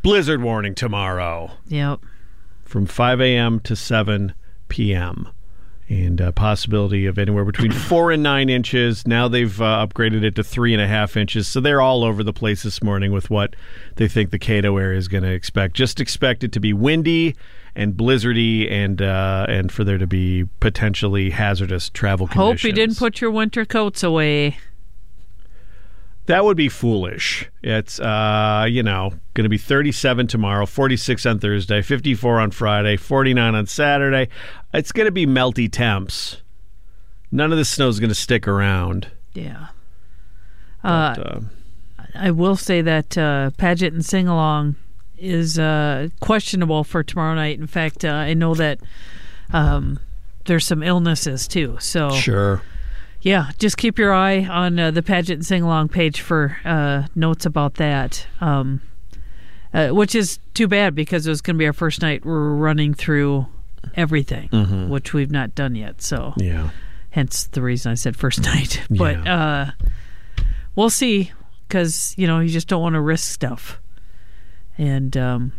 blizzard warning tomorrow Yep. from 5 a.m. to 7 p.m. And a possibility of anywhere between four and nine inches. Now they've uh, upgraded it to three and a half inches. So they're all over the place this morning with what they think the Cato area is going to expect. Just expect it to be windy and blizzardy, and uh, and for there to be potentially hazardous travel conditions. Hope you didn't put your winter coats away. That would be foolish. It's uh, you know, going to be 37 tomorrow, 46 on Thursday, 54 on Friday, 49 on Saturday. It's going to be melty temps. None of the snow is going to stick around. Yeah. Uh, But, uh, I will say that uh, pageant and sing along is uh, questionable for tomorrow night. In fact, uh, I know that um, there's some illnesses too. So sure. yeah, just keep your eye on uh, the pageant sing along page for uh, notes about that. Um, uh, which is too bad because it was going to be our first night. We're running through everything, which we've not done yet. So Yeah. hence the reason I said first night. But uh, we'll see because you know you just don't want to risk stuff, and um,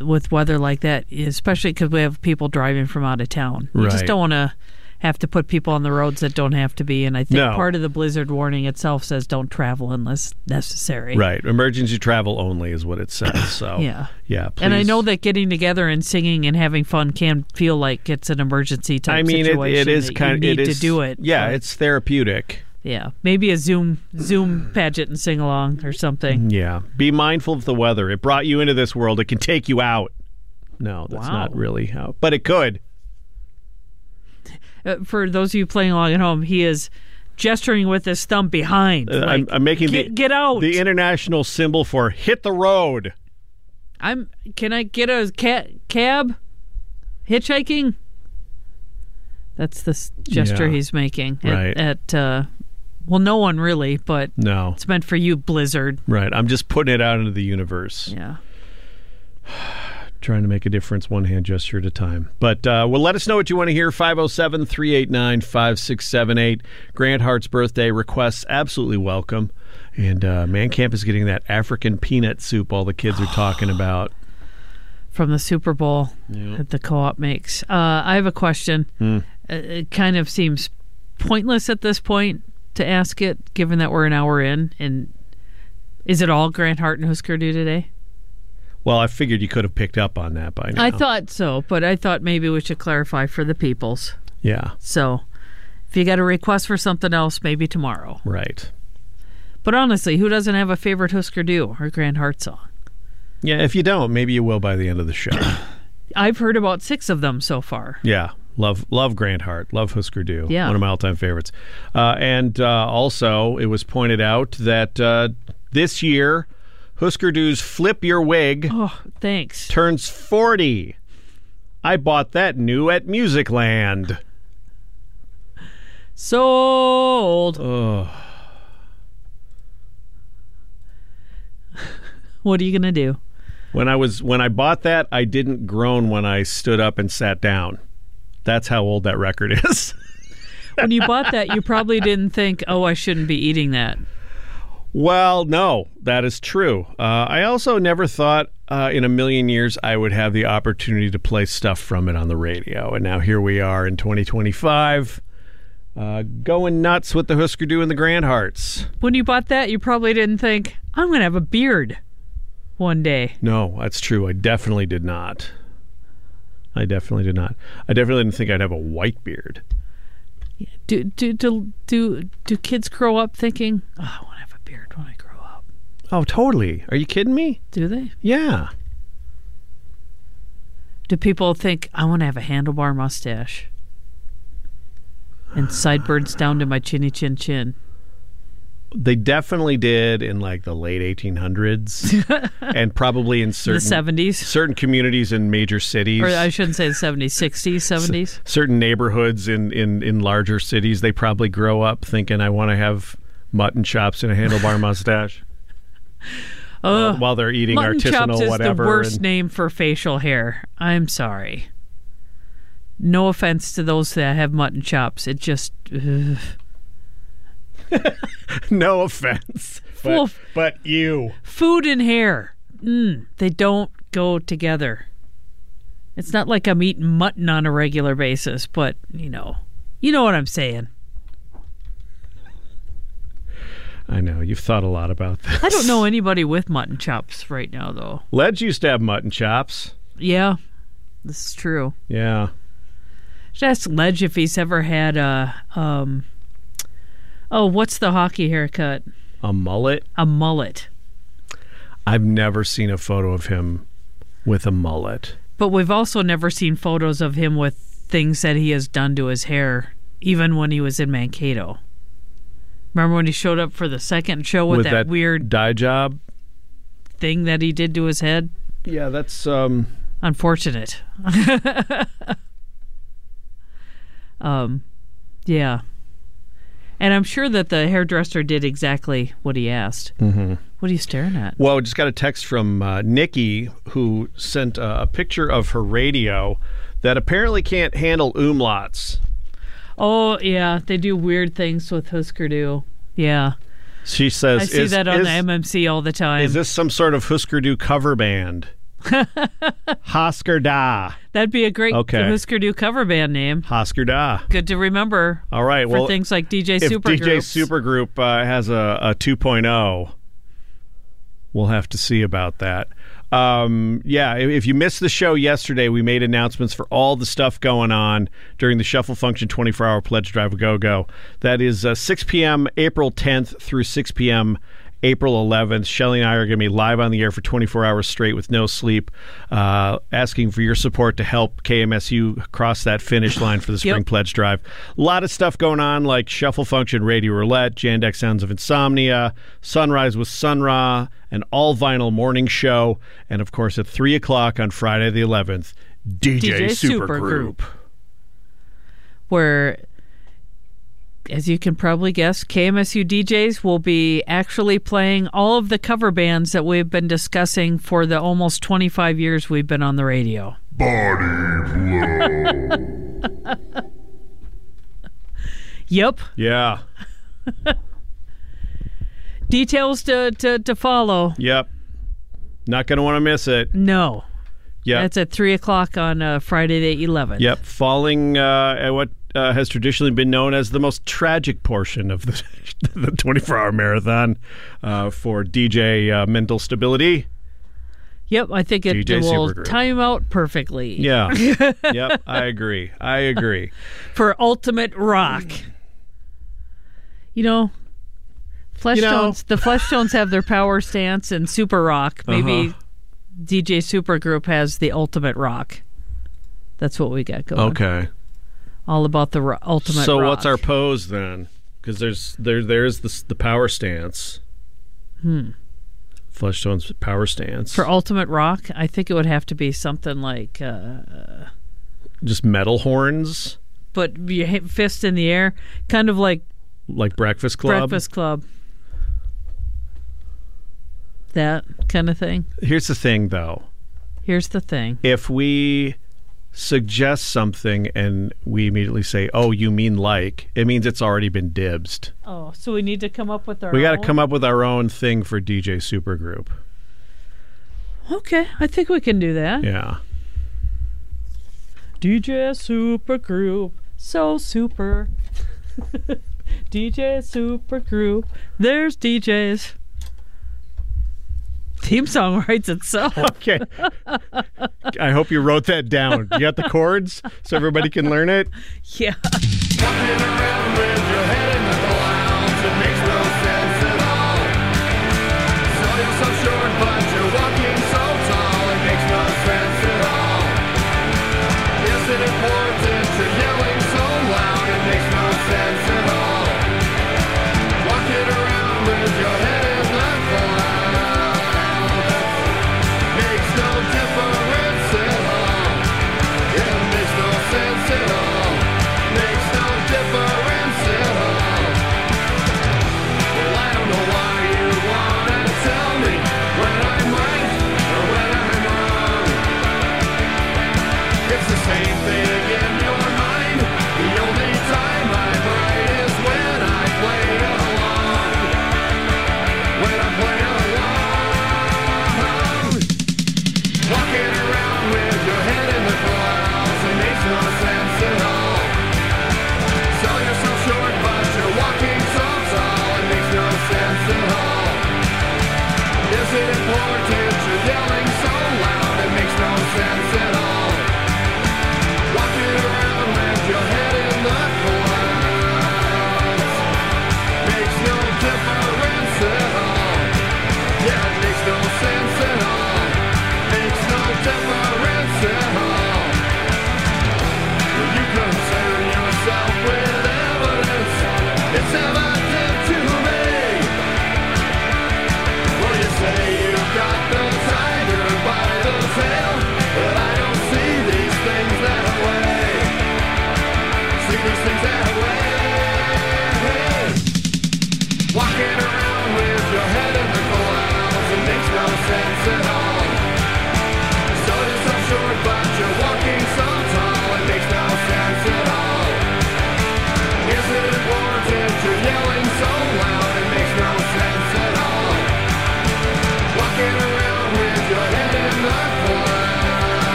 with weather like that, especially because we have people driving from out of town, you just don't want to have to put people on the roads that don't have to be. And I think No. part of the blizzard warning itself says don't travel unless necessary. Right. Emergency travel only is what it says. So Yeah. Yeah. And I know that getting together and singing and having fun can feel like it's an emergency type I mean, it, situation. it is kind of need it to do it. Yeah, but- it's therapeutic. Yeah, maybe a Zoom Zoom pageant and sing along or something. Yeah. Be mindful of the weather. It brought you into this world. It can take you out. No, that's Wow. not really how, but it could. Uh, for those of you playing along at home, he is gesturing with his thumb behind. Uh, like, I'm, I'm making get, the get out. the international symbol for hit the road. I'm. Can I get a ca- cab? Hitchhiking. That's the gesture Yeah. he's making at, Right. at uh, well, no one really, but No, it's meant for you, Blizzard. right. I'm just putting it out into the universe, Yeah. trying to make a difference one hand gesture at a time. But uh, well, let us know what you want to hear. 507 389 5678. Grant Hart's birthday requests absolutely welcome. And uh, Man Camp is getting that African peanut soup all the kids are talking about. From the Super Bowl Yeah. that the co-op makes. Uh, I have a question. Uh, It kind of seems pointless at this point to ask it, given that we're an hour in. And is it all Grant Hart and Husker Du today? Well, I figured you could have picked up on that by now. I thought so, but I thought maybe we should clarify for the peoples. Yeah, So if you got a request for something else, maybe tomorrow. right. But honestly, who doesn't have a favorite Husker Du or Grant Hart song? Yeah, if you don't, maybe you will by the end of the show. I've heard about six of them so far. Yeah, love love Grant Hart, love Husker Du. Yeah. one of my all time favorites. Uh, and uh, also, it was pointed out that uh, this year, Husker Du's "Flip Your Wig" Oh, thanks. turns forty. I bought that new at Musicland. Sold. Oh, What are you gonna do? when I was when I bought that, I didn't groan when I stood up and sat down. That's how old that record is. When you bought that, you probably didn't think, "Oh, I shouldn't be eating that." Well, no, that is true. Uh, I also never thought uh, in a million years I would have the opportunity to play stuff from it on the radio. And now here we are in 2025, uh, going nuts with the Husker Du and the Grant Harts. When you bought that, you probably didn't think, "I'm gonna have a beard." one day. No, that's true. I definitely did not. I definitely did not. I definitely didn't think I'd have a white beard. Do do do do do kids grow up thinking, "Oh, I want to have a beard when I grow up"? Oh, totally. Are you kidding me? Do they? Yeah. Do people think I want to have a handlebar mustache and sideburns down to my chinny chin chin? They definitely did in like the late 1800s and probably in The certain seventies, certain communities in major cities. or I shouldn't say the seventies, sixties, seventies. certain neighborhoods in, in, in larger cities, they probably grow up thinking, I want to have mutton chops and a handlebar mustache Oh, while they're eating mutton artisanal chops is whatever. the worst and- name for facial hair. I'm sorry. No offense to those that have mutton chops. It just ugh. no offense. But, but you. food and hair. Mm, they don't go together. It's not like I'm eating mutton on a regular basis, but you know, you know what I'm saying. I know. You've thought a lot about this. I don't know anybody with mutton chops right now, though. Ledge used to have mutton chops. Yeah, this is true. Yeah. Should ask Ledge if he's ever had a um. Oh, what's the hockey haircut? A mullet. A mullet. I've never seen a photo of him with a mullet. But we've also never seen photos of him with things that he has done to his hair, even when he was in Mankato. Remember when he showed up for the second show with, that, weird dye job. thing that he did to his head? Yeah, that's um Unfortunate. um, yeah. And I'm sure that the hairdresser did exactly what he asked. Mm-hmm. What are you staring at? Well, I just got a text from uh, Nikki who sent uh, a picture of her radio that apparently can't handle umlauts. Oh, yeah. They do weird things with Husker Du. Yeah. She says, I see that on is, the MMC all the time. Is this some sort of Husker Du cover band? Hosker Da. That'd be a great Okay. Husker Du cover band name. Hosker Da. Good to remember All right. for well, things like DJ if Super DJ Supergroup uh, has a, a 2.0, we'll have to see about that. Um, yeah, if, if you missed the show yesterday, we made announcements for all the stuff going on during the Shuffle Function 24 hour Pledge Drive a Go Go. That is uh, 6 p.m. April 10th through 6 p.m. April 11th. Shelly and I are going to be live on the air for 24 hours straight with no sleep, uh, asking for your support to help KMSU cross that finish line for the Spring Yep. Pledge Drive. A lot of stuff going on, like Shuffle Function, Radio Roulette, Jandex Sounds of Insomnia, Sunrise with Sun Ra, an all vinyl morning show, and of course at 3 o'clock on Friday the 11th, DJ, DJ Supergroup. Supergroup. where, as you can probably guess, KMSU DJs will be actually playing all of the cover bands that we've been discussing for the almost 25 years we've been on the radio. Body blow. Yep. Yeah. Details to, to, to follow. Yep. Not going to want to miss it. No. Yeah, That's at 3 o'clock on uh, Friday the 11th. Yep, falling uh, at what uh, has traditionally been known as the most tragic portion of the the 24 hour marathon uh, for DJ uh, mental stability. Yep, I think it, it will Supergroup. time out perfectly Yeah, yep, I agree. I agree. for ultimate rock. You know, Flesh You know- Tones, the Fleshtones have their power stance and super rock. Maybe Uh-huh. DJ Supergroup has the ultimate rock. That's what we got going. Okay. All about the ultimate So rock. what's our pose then? Because there's there there's the the power stance. Hmm. Fleshtones power stance. for ultimate rock? I think it would have to be something like uh, just metal horns, but your hi- fist in the air, kind of like like Breakfast Club. Breakfast Club. That kind of thing. Here's the thing, though. Here's the thing. if we suggest something and we immediately say, "Oh, you mean like," it means it's already been dibsed. Oh, so we need to come up with our. We got to come up with our own thing for DJ Supergroup. Okay, I think we can do that. Yeah. DJ Supergroup, so super. DJ Supergroup, there's DJs theme song writes itself. Okay. I hope you wrote that down. You got the chords so everybody can learn it? Yeah.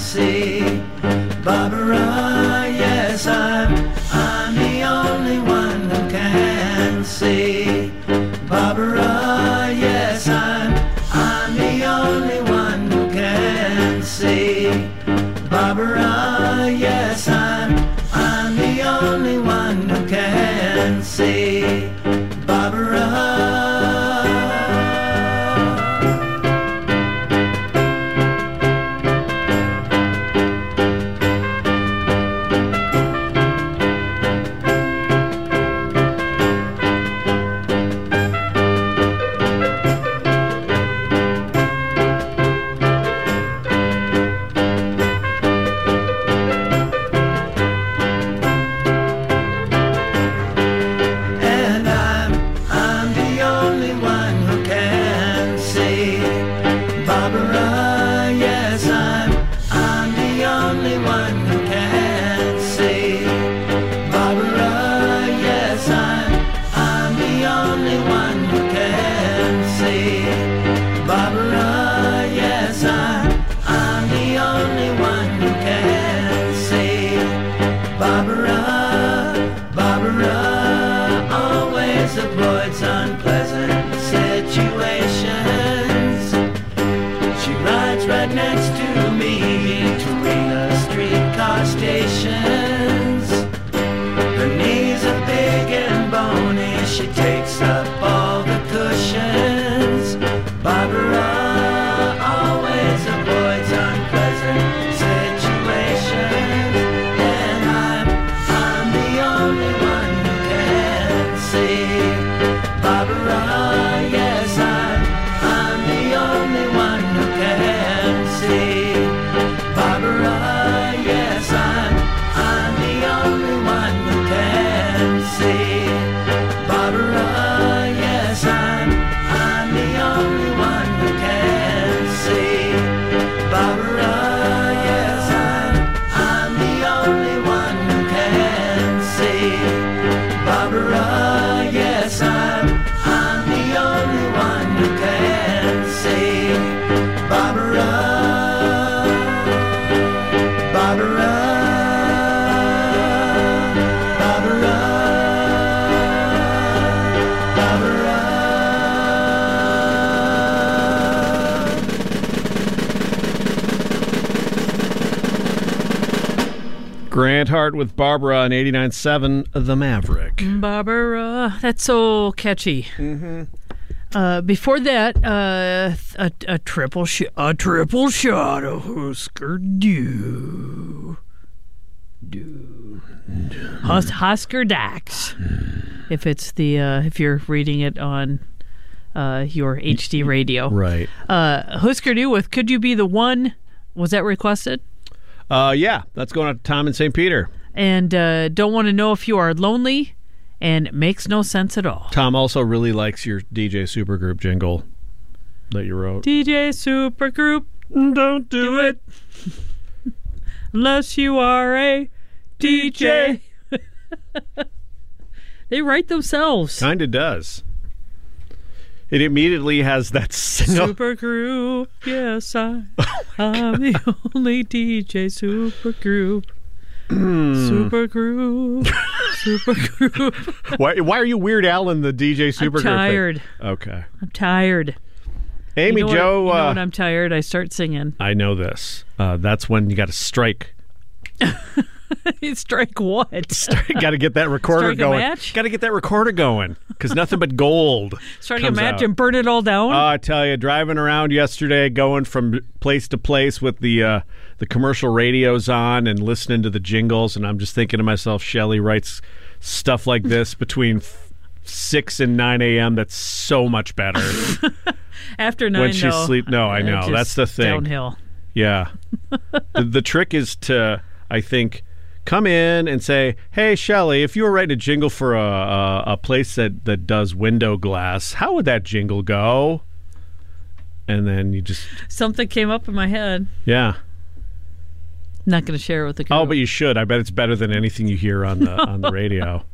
See, Barbara. 101.7 The Maverick. Barbara, that's so catchy. Mm-hmm. Uh, before that, uh, a, a, triple sh- a triple shot of Husker Du. Du. Hus- Husker Dax. if it's the uh, if you're reading it on uh, your HD radio, right? Uh, Husker Du with "Could You Be the One." Was that requested? Uh, yeah, that's going out to Tom in St. Peter. And uh, don't want to know if you are lonely, and makes no sense at all. Tom also really likes your DJ Supergroup jingle that you wrote. DJ Supergroup, Don't do it. unless you are a DJ. they write themselves. Kind of does. It immediately has that single. Supergroup, yes, I, I'm the only DJ supergroup. Supergroup, supergroup. why, why are you Weird Al in the DJ Supergroup? I'm tired. Okay. I'm tired. Amy you know Joe. What, you know uh, when I'm tired, I start singing. I know this. Uh, that's when you got to strike. Strike what? got to get that recorder going. Got to get that recorder going because nothing but gold. Strike a match out. and burn it all down? Uh, I tell you, driving around yesterday, going from place to place with the uh, the commercial radios on and listening to the jingles, and I'm just thinking to myself, Shelly writes stuff like this between f- six and nine a.m. That's so much better After nine, when she's though, sleep. No, I know that's the thing. Downhill. Yeah. the, the trick is to, I think, come in and say, "Hey, Shelly, if you were writing a jingle for a, a a place that that does window glass, how would that jingle go?" And then you just, Something came up in my head. yeah. Not going to share it with the group. Oh, but you should. I bet it's better than anything you hear on the on the radio.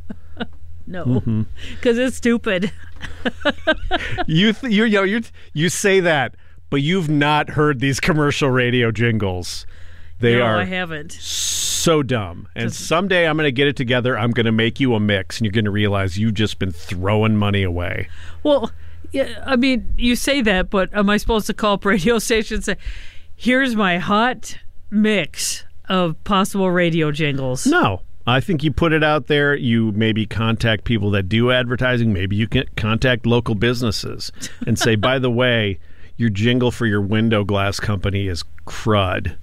no, Mm-hmm. because it's stupid. You th- you you know, you you say that, but you've not heard these commercial radio jingles. They no, are I haven't. so dumb. And someday I'm going to get it together. I'm going to make you a mix, and you're going to realize you've just been throwing money away. Well, yeah, I mean, you say that, but am I supposed to call up radio stations and say, "Here's my hot mix of possible radio jingles"? No, I think you put it out there. You maybe contact people that do advertising. Maybe you can contact local businesses and say, by the way, your jingle for your window glass company is crud.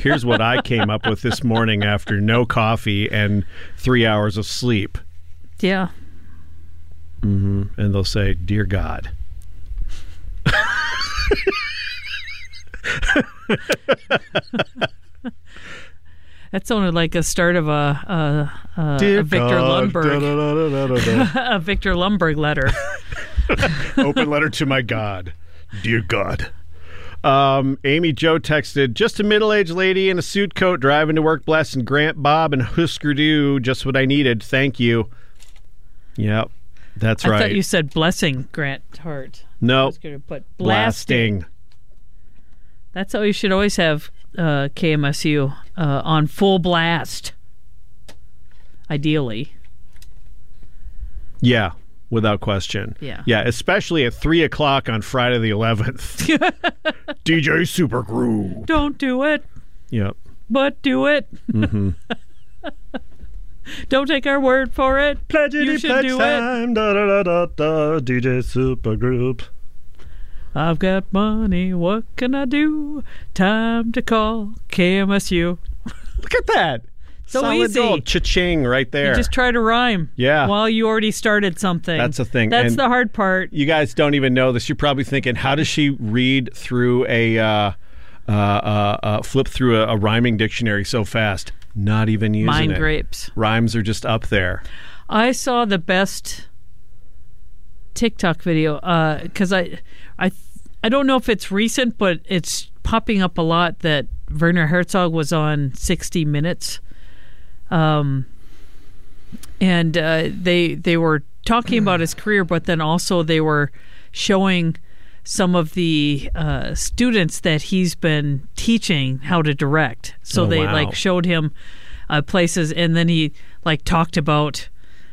Here's what I came up with this morning after no coffee and three hours of sleep. Yeah. Mm-hmm. And they'll say, Dear God. That sounded like a start of a a, a, a Victor God. Lundberg Da-da-da-da-da-da. a Victor Lundberg letter. Open letter to my God. Dear God. Um, Amy Joe texted, just a middle aged lady in a suit coat driving to work, blessing Grant Bob and Husker Du. Just what I needed. Thank you. Yep. That's I right. thought you said blessing Grant Hart. I no. was going to put blasting. Blasting. That's how you should always have uh, KMSU uh, on full blast. Ideally. Yeah, without question. Yeah. Yeah, especially at 3 o'clock on Friday the 11th. DJ Super Groove. Don't do it, Yep. but do it. Mm-hmm. Don't take our word for it. you should do it. Da, da, da, da, da, DJ Super Group. I've got money. What can I do? Time to call KMSU. Look at that. So Solid easy. gold. Cha-ching right there. You just try to rhyme. Yeah. While you already started something. That's the thing. That's And- the hard part. you guys don't even know this. You're probably thinking, how does she read through a uh, uh, uh, uh, flip through a, a rhyming dictionary so fast? Not even using Mind it. grapes. Rhymes are just up there. I saw the best TikTok video because I, I, I don't know if it's recent, but it's popping up a lot that Werner Herzog was on 60 Minutes, um, and uh, they they were talking about his career, but then also they were showing some of the uh, students that he's been teaching how to direct. So Oh, they wow. like showed him uh, places, and then he like talked about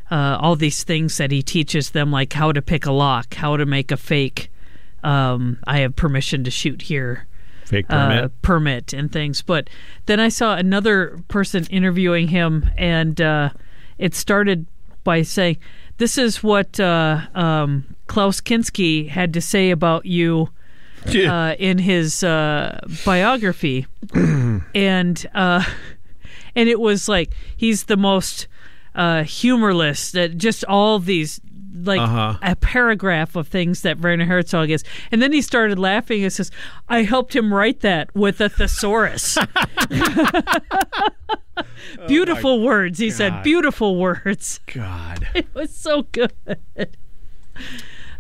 uh, all these things that he teaches them, like how to pick a lock, how to make a fake. Um, I have permission to shoot here Fake uh, permit. permit and things. But then I saw another person interviewing him, and uh, it started by saying, "This is what uh, um, Klaus Kinski had to say about you." uh, in his uh, biography, and uh, and it was like he's the most uh, humorless. That just all these like Uh-huh. a paragraph of things that Werner Herzog is, and then he started laughing and says, "I helped him write that with a thesaurus." Beautiful words, he said. Beautiful words. God. It was so good.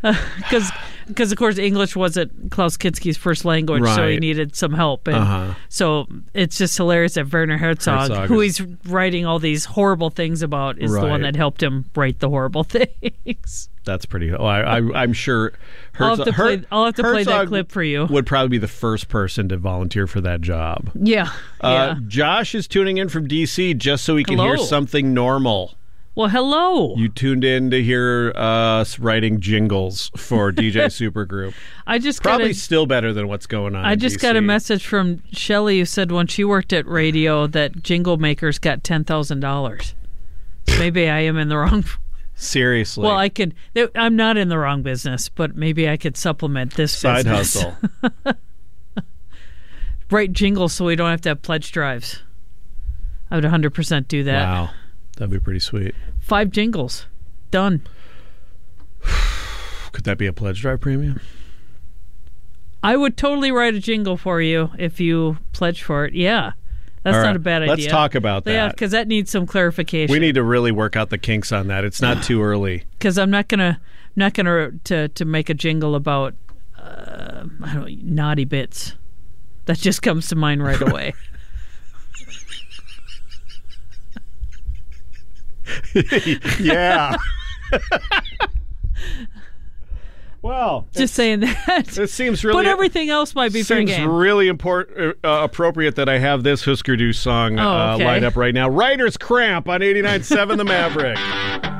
Because, because of course, English wasn't Klaus Kinski's first language, so he needed some help. And Uh-huh. so it's just hilarious that Werner Herzog, Herzog who is- he's writing all these horrible things about, is the one that helped him write the horrible things. That's pretty. Oh, I, I, I'm sure. I'll have to Her- play- I'll have to play that Herzog clip for you. Would probably be the first person to volunteer for that job. Yeah. Uh, yeah. Josh is tuning in from DC just so he can hear something normal. Well, hello. You tuned in to hear us writing jingles for DJ Supergroup. I just got Probably a, still better than what's going on. I just got a message from Shelley who said when she worked at radio that jingle makers got ten thousand dollars. Maybe I am in the wrong. Seriously. Well, I could. I'm not in the wrong business, but maybe I could supplement this Side business. hustle. Write jingles so we don't have to have pledge drives. I would 100% do that. wow. That'd be pretty sweet. Five jingles, done. Could that be a pledge drive premium? I would totally write a jingle for you if you pledge for it. Yeah, that's not a bad idea. let's talk about that. Yeah, because that needs some clarification. We need to really work out the kinks on that. It's not too early. because I'm not gonna not gonna to to make a jingle about uh, I don't know, naughty bits. That just comes to mind right away. yeah. well, just saying that. it seems really but everything else might be fair seems really important, uh, appropriate that I have this Husker Du song Oh, uh, lined up right now. Writer's Cramp on 89.7 The Maverick.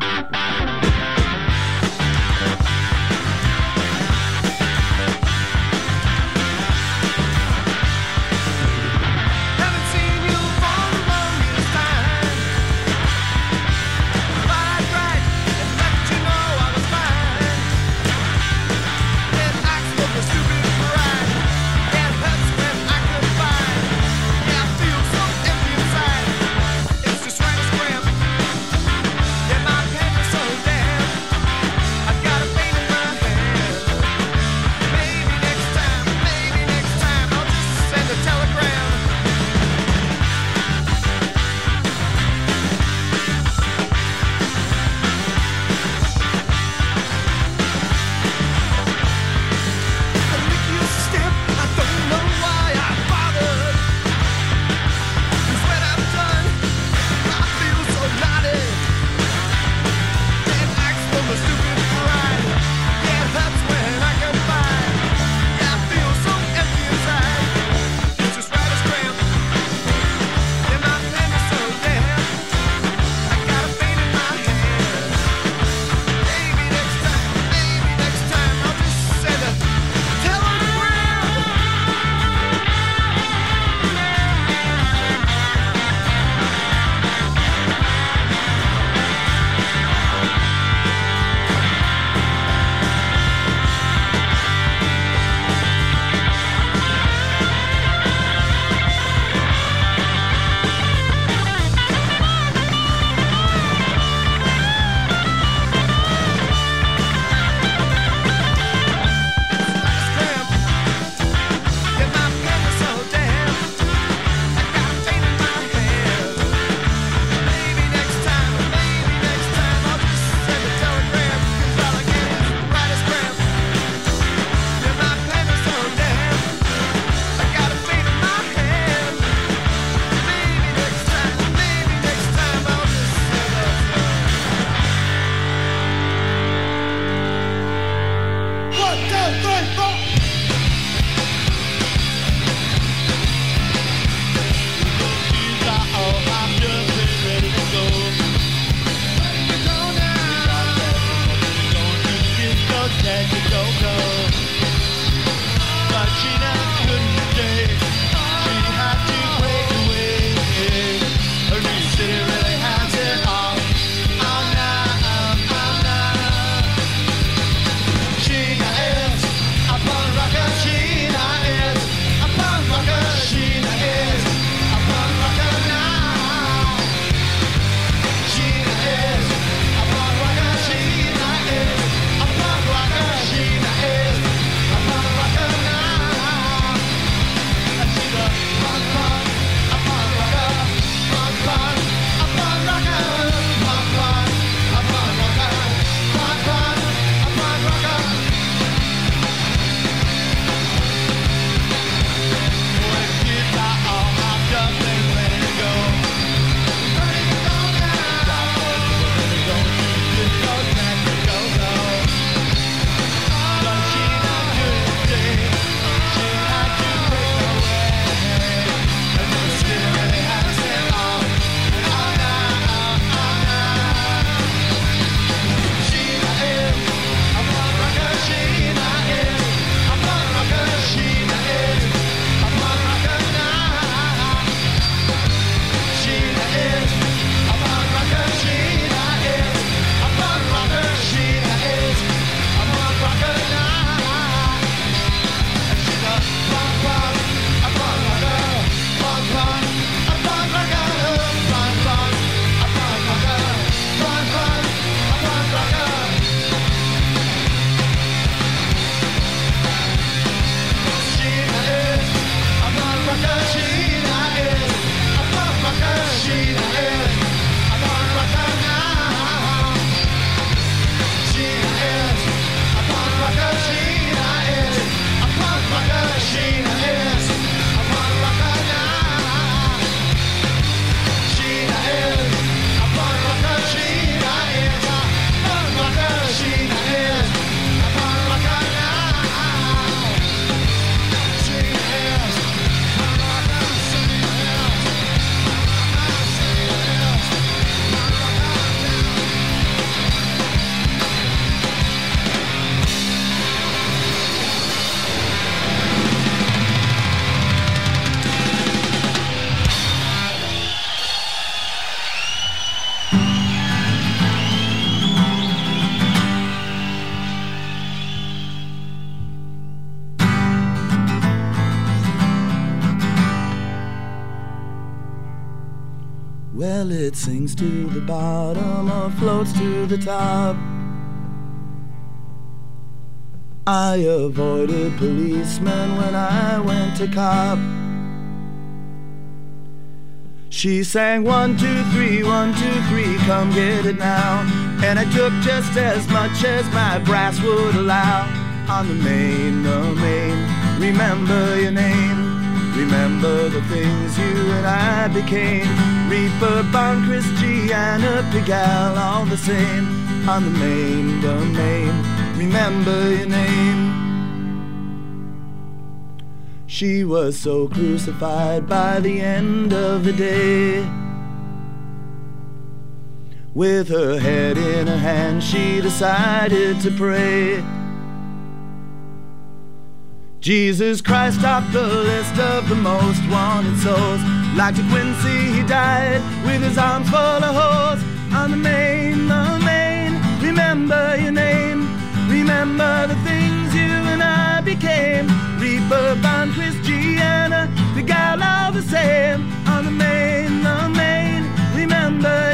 the bottom or floats to the top. I avoided policemen when I went to cop. She sang one, two, three, one, two, three, come get it now. And I took just as much as my brass would allow. On the main, the main, remember your name. Remember the things you and I became. Reaper, Bon, Christiania, Pigalle, all the same. On the main, domain. remember your name. She was so crucified by the end of the day. With her head in her hand, she decided to pray. Jesus Christ topped the list of the most wanted souls. Like De Quincey, he died with his arms full of holes. On the main, the main, remember your name. Remember the things you and I became. Reaper, Bon, Christiania, the gal all the same. On the main, the main, remember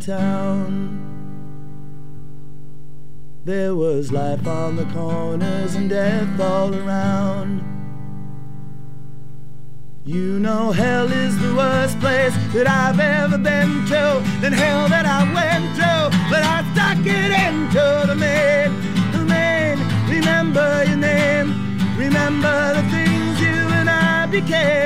Town. There was life on the corners and death all around. You know hell is the worst place that I've ever been to, than hell that I went through, but I stuck it into the main, the main. Remember your name, remember the things you and I became.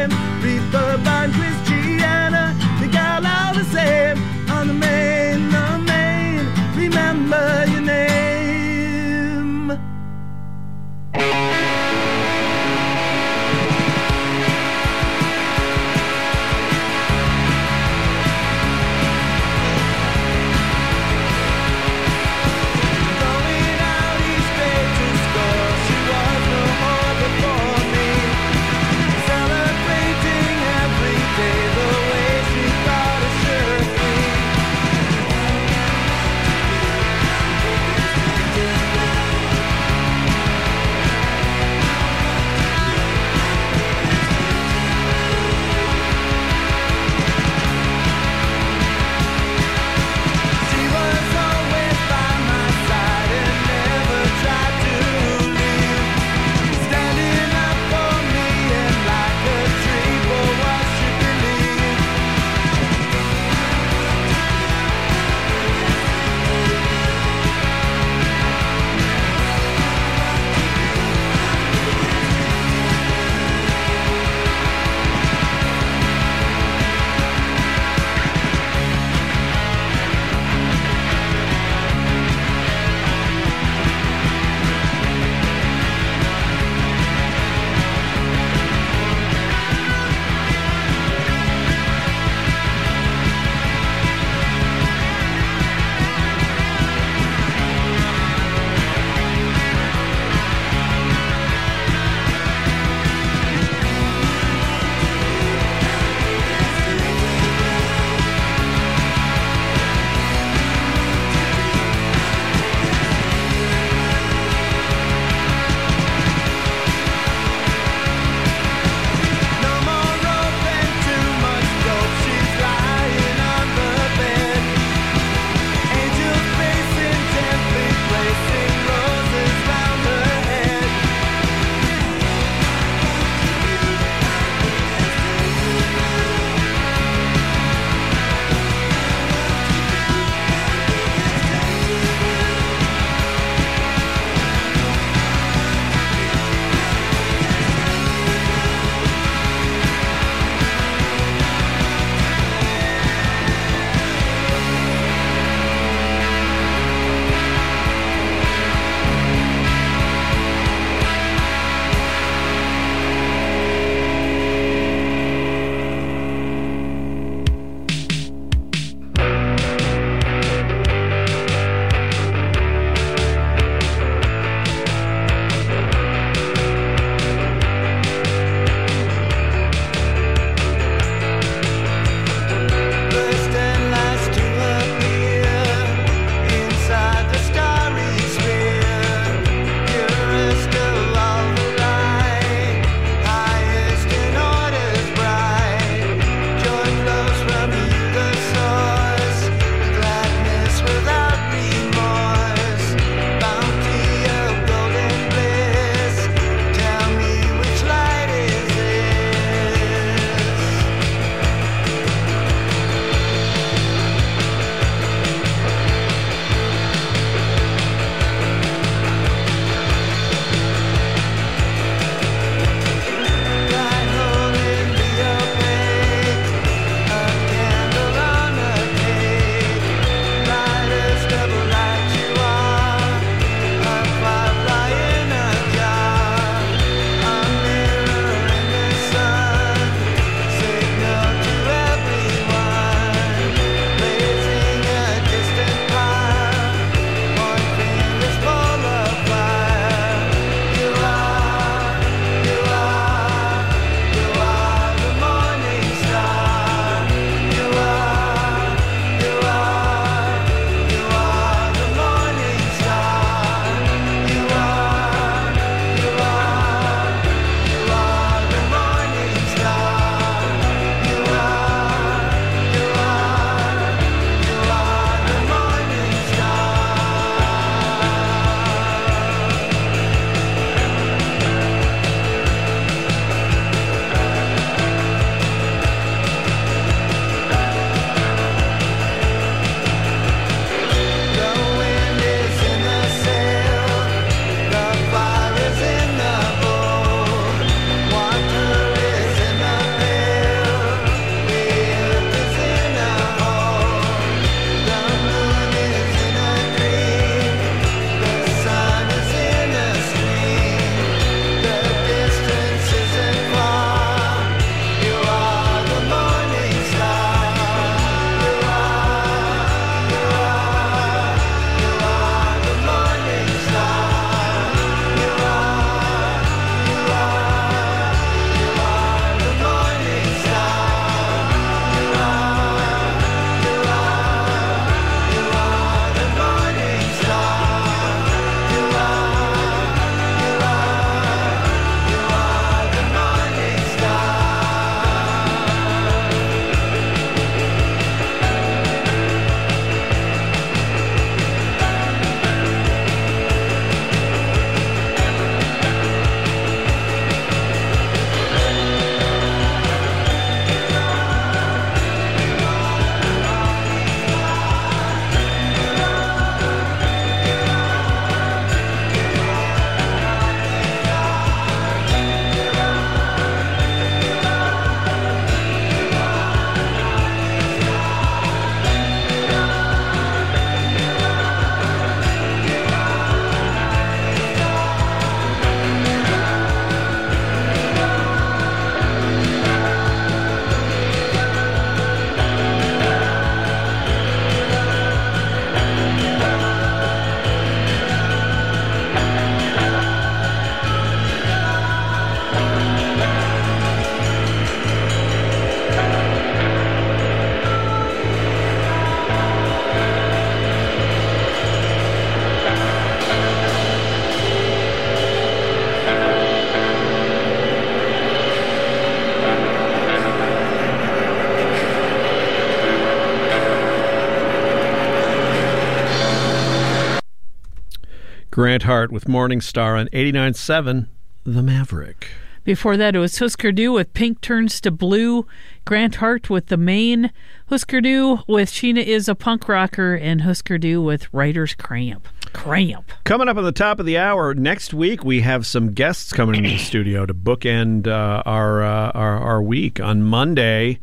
Grant Hart with Morning Star on 89.7 The Maverick. Before that, it was Husker Du with Pink Turns to Blue, Grant Hart with The Main, Husker Du with Sheena is a Punk Rocker, and Husker Du with Writer's Cramp. Cramp. Coming up on the top of the hour next week, we have some guests coming into the studio to bookend uh, our, uh, our our week. On Monday,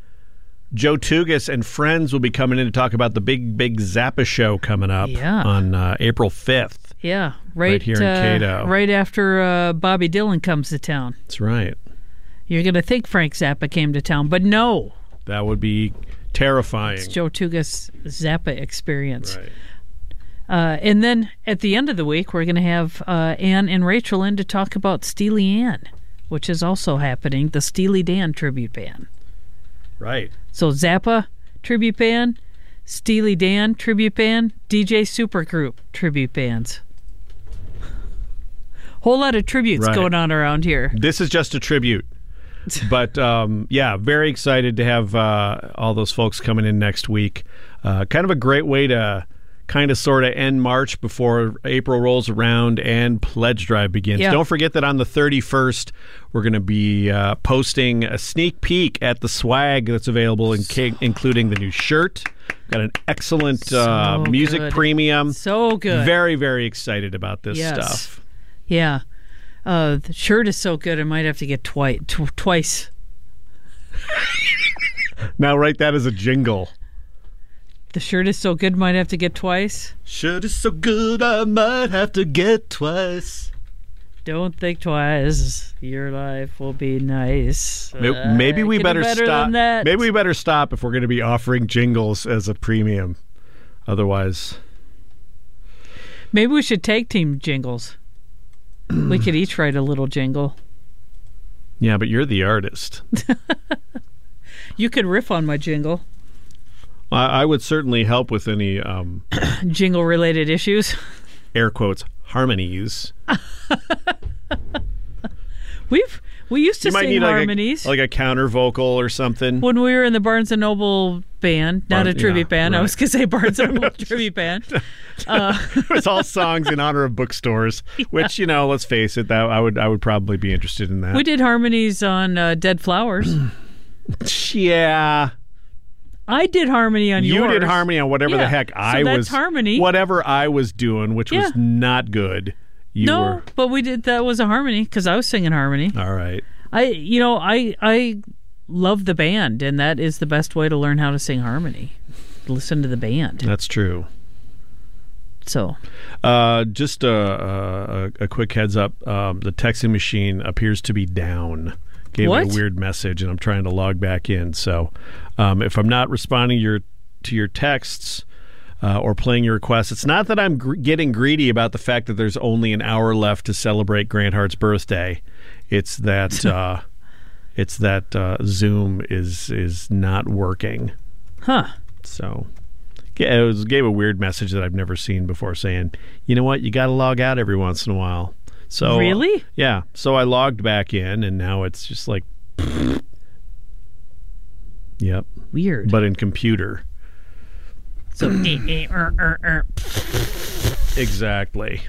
Joe Tugas and friends will be coming in to talk about the big big Zappa show coming up Yeah. on uh, April fifth. Yeah, right, here in uh, Cato. Right after uh, Bobby Dylan comes to town. That's right. You're going to think Frank Zappa came to town, but no. That would be terrifying. It's Joe Tugas Zappa experience. Right. Uh, and then at the end of the week, we're going to have uh, Ann and Rachel in to talk about Steely Ann, which is also happening, the Steely Dan tribute band. Right. So Zappa tribute band, Steely Dan tribute band, DJ Supergroup tribute bands. Whole lot of tributes Right. going on around here. This is just a tribute. but um, yeah, very excited to have uh, all those folks coming in next week. Uh, kind of a great way to kind of sort of end March before April rolls around and pledge drive begins. Yeah. Don't forget that on the 31st, we're going to be uh, posting a sneak peek at the swag that's available, in ca- including the new shirt. Got an excellent uh, So music good. premium. So good. Very, very excited about this Yes. stuff. Yeah. Uh, the shirt is so good, I might have to get twi- tw- twice. Now, write that as a jingle. The shirt is so good, might have to get twice. Shirt is so good, I might have to get twice. Don't think twice. Your life will be nice. May- Uh, Maybe we better, better stop. Than that. Maybe we better stop if we're going to be offering jingles as a premium. Otherwise, Maybe we should take team jingles. We could each write a little jingle. yeah, but you're the artist. You could riff on my jingle. I, I would certainly help with any um, Jingle related issues. air quotes harmonies. We've we used to you might sing need like harmonies a, like a counter vocal or something. when we were in the Barnes and Noble band, not Barnes- a tribute yeah, band. I was gonna say Barnes and Noble tribute band. it's all songs in honor of bookstores, which you know, let's face it, that I would I would probably be interested in that. We did harmonies on uh, Dead Flowers. yeah. I did harmony on You yours. did harmony on whatever the Yeah, heck so I that's was harmony. Whatever I was doing, which was not good. You no, were but we did that was a harmony because I was singing harmony. all right. I you know I I love the band and that is the best way to learn how to sing harmony. Listen to the band. That's true. So Uh, just a, a, a quick heads up: um, the texting machine appears to be down. Gave me a weird message, and I'm trying to log back in. So, um, if I'm not responding your to your texts uh, or playing your requests, it's not that I'm gr- getting greedy about the fact that there's only an hour left to celebrate Grant Hart's birthday. It's that uh, it's that uh, Zoom is is not working. huh. So yeah, it was gave a weird message that I've never seen before, saying, "You know what? You got to log out every once in a while." So Really? yeah. So I logged back in, and now it's just like, yep. Weird. But in computer, so exactly.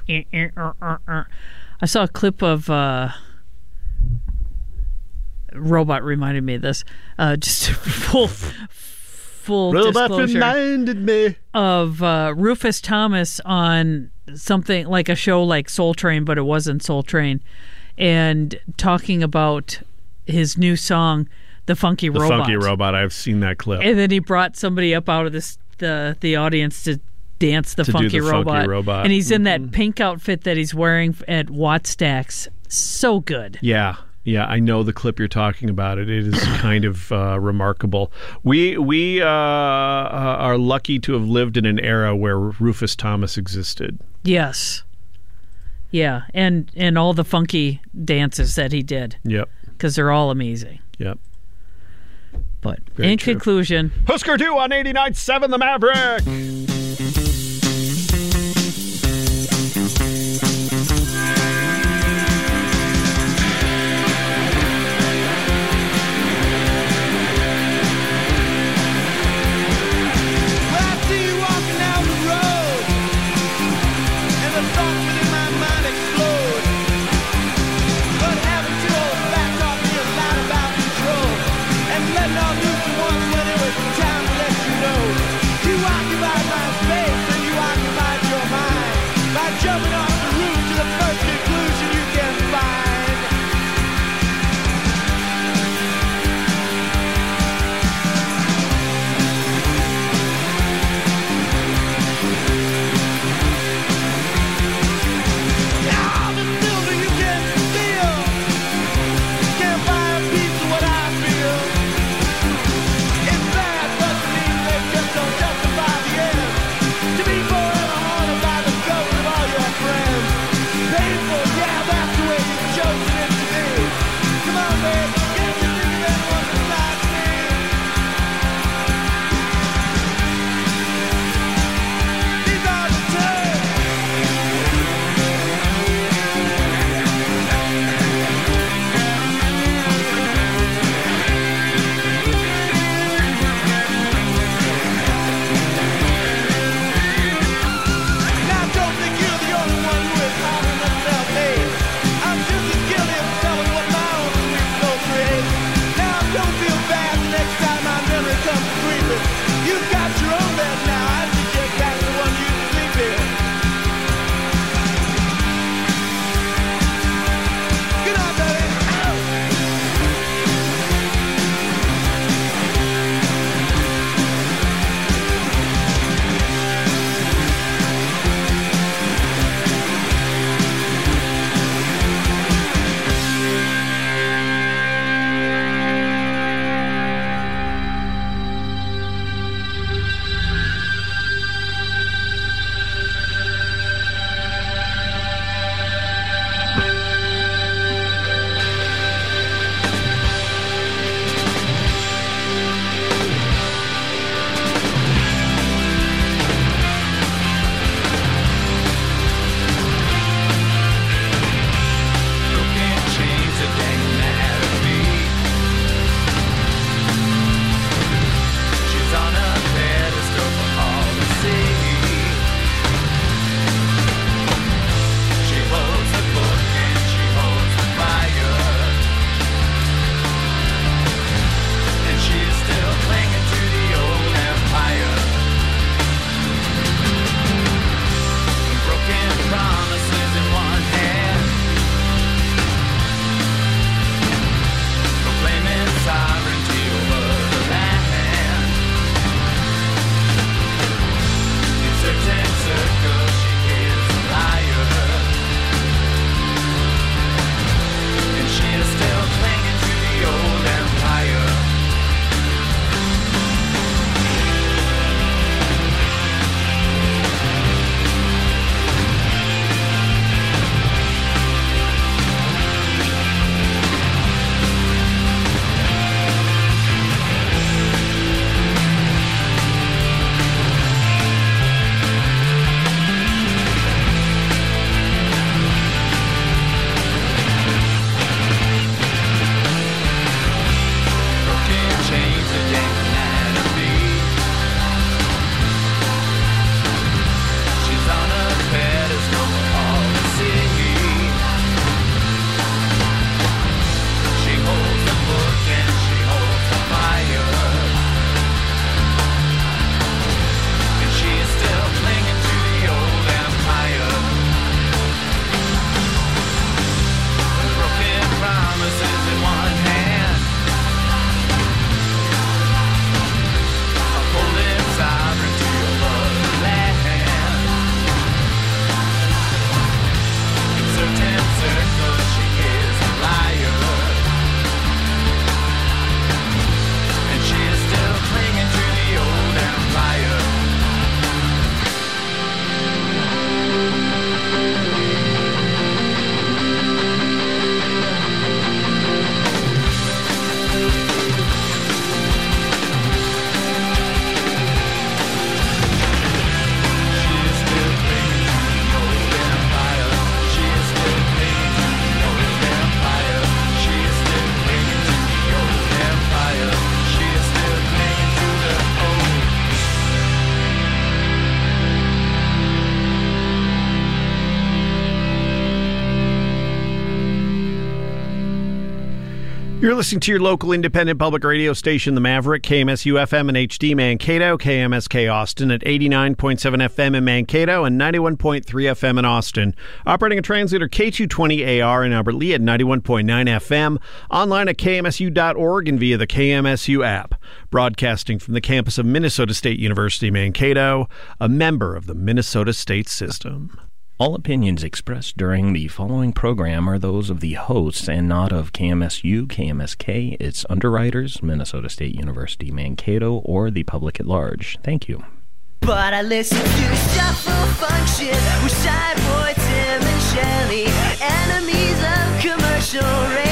I saw a clip of uh robot reminded me of this. Uh just full full disclosure. reminded me. of uh, Rufus Thomas on something like a show like Soul Train, but it wasn't Soul Train, and talking about his new song, "The Funky The Robot." funky robot. I've seen that clip. And then he brought somebody up out of this the the audience to dance the, To do funky, the funky robot. robot. Mm-hmm. and he's in that pink outfit that he's wearing at Wattstax. So good. Yeah. Yeah, I know the clip you're talking about. It it is kind of uh, remarkable. We we uh, uh, are lucky to have lived in an era where Rufus Thomas existed. Yes. Yeah, and and all the funky dances that he did Yep, because they're all amazing. yep. But Very in true. conclusion, Husker Du on 89.7 The Maverick. listening to your local independent public radio station, The Maverick, KMSU FM and HD Mankato, KMSK Austin at 89.7 FM in Mankato and 91.3 FM in Austin. Operating a translator K220AR in Albert Lea at 91.9 FM, online at KMSU.org and via the KMSU app. Broadcasting from the campus of Minnesota State University, Mankato, a member of the Minnesota State System. All opinions expressed during the following program are those of the hosts and not of KMSU, KMSK, its underwriters, Minnesota State University Mankato, or the public at large. Thank you. But I listen to Shuffle Function with Tim and Shelly, enemies of commercial radio.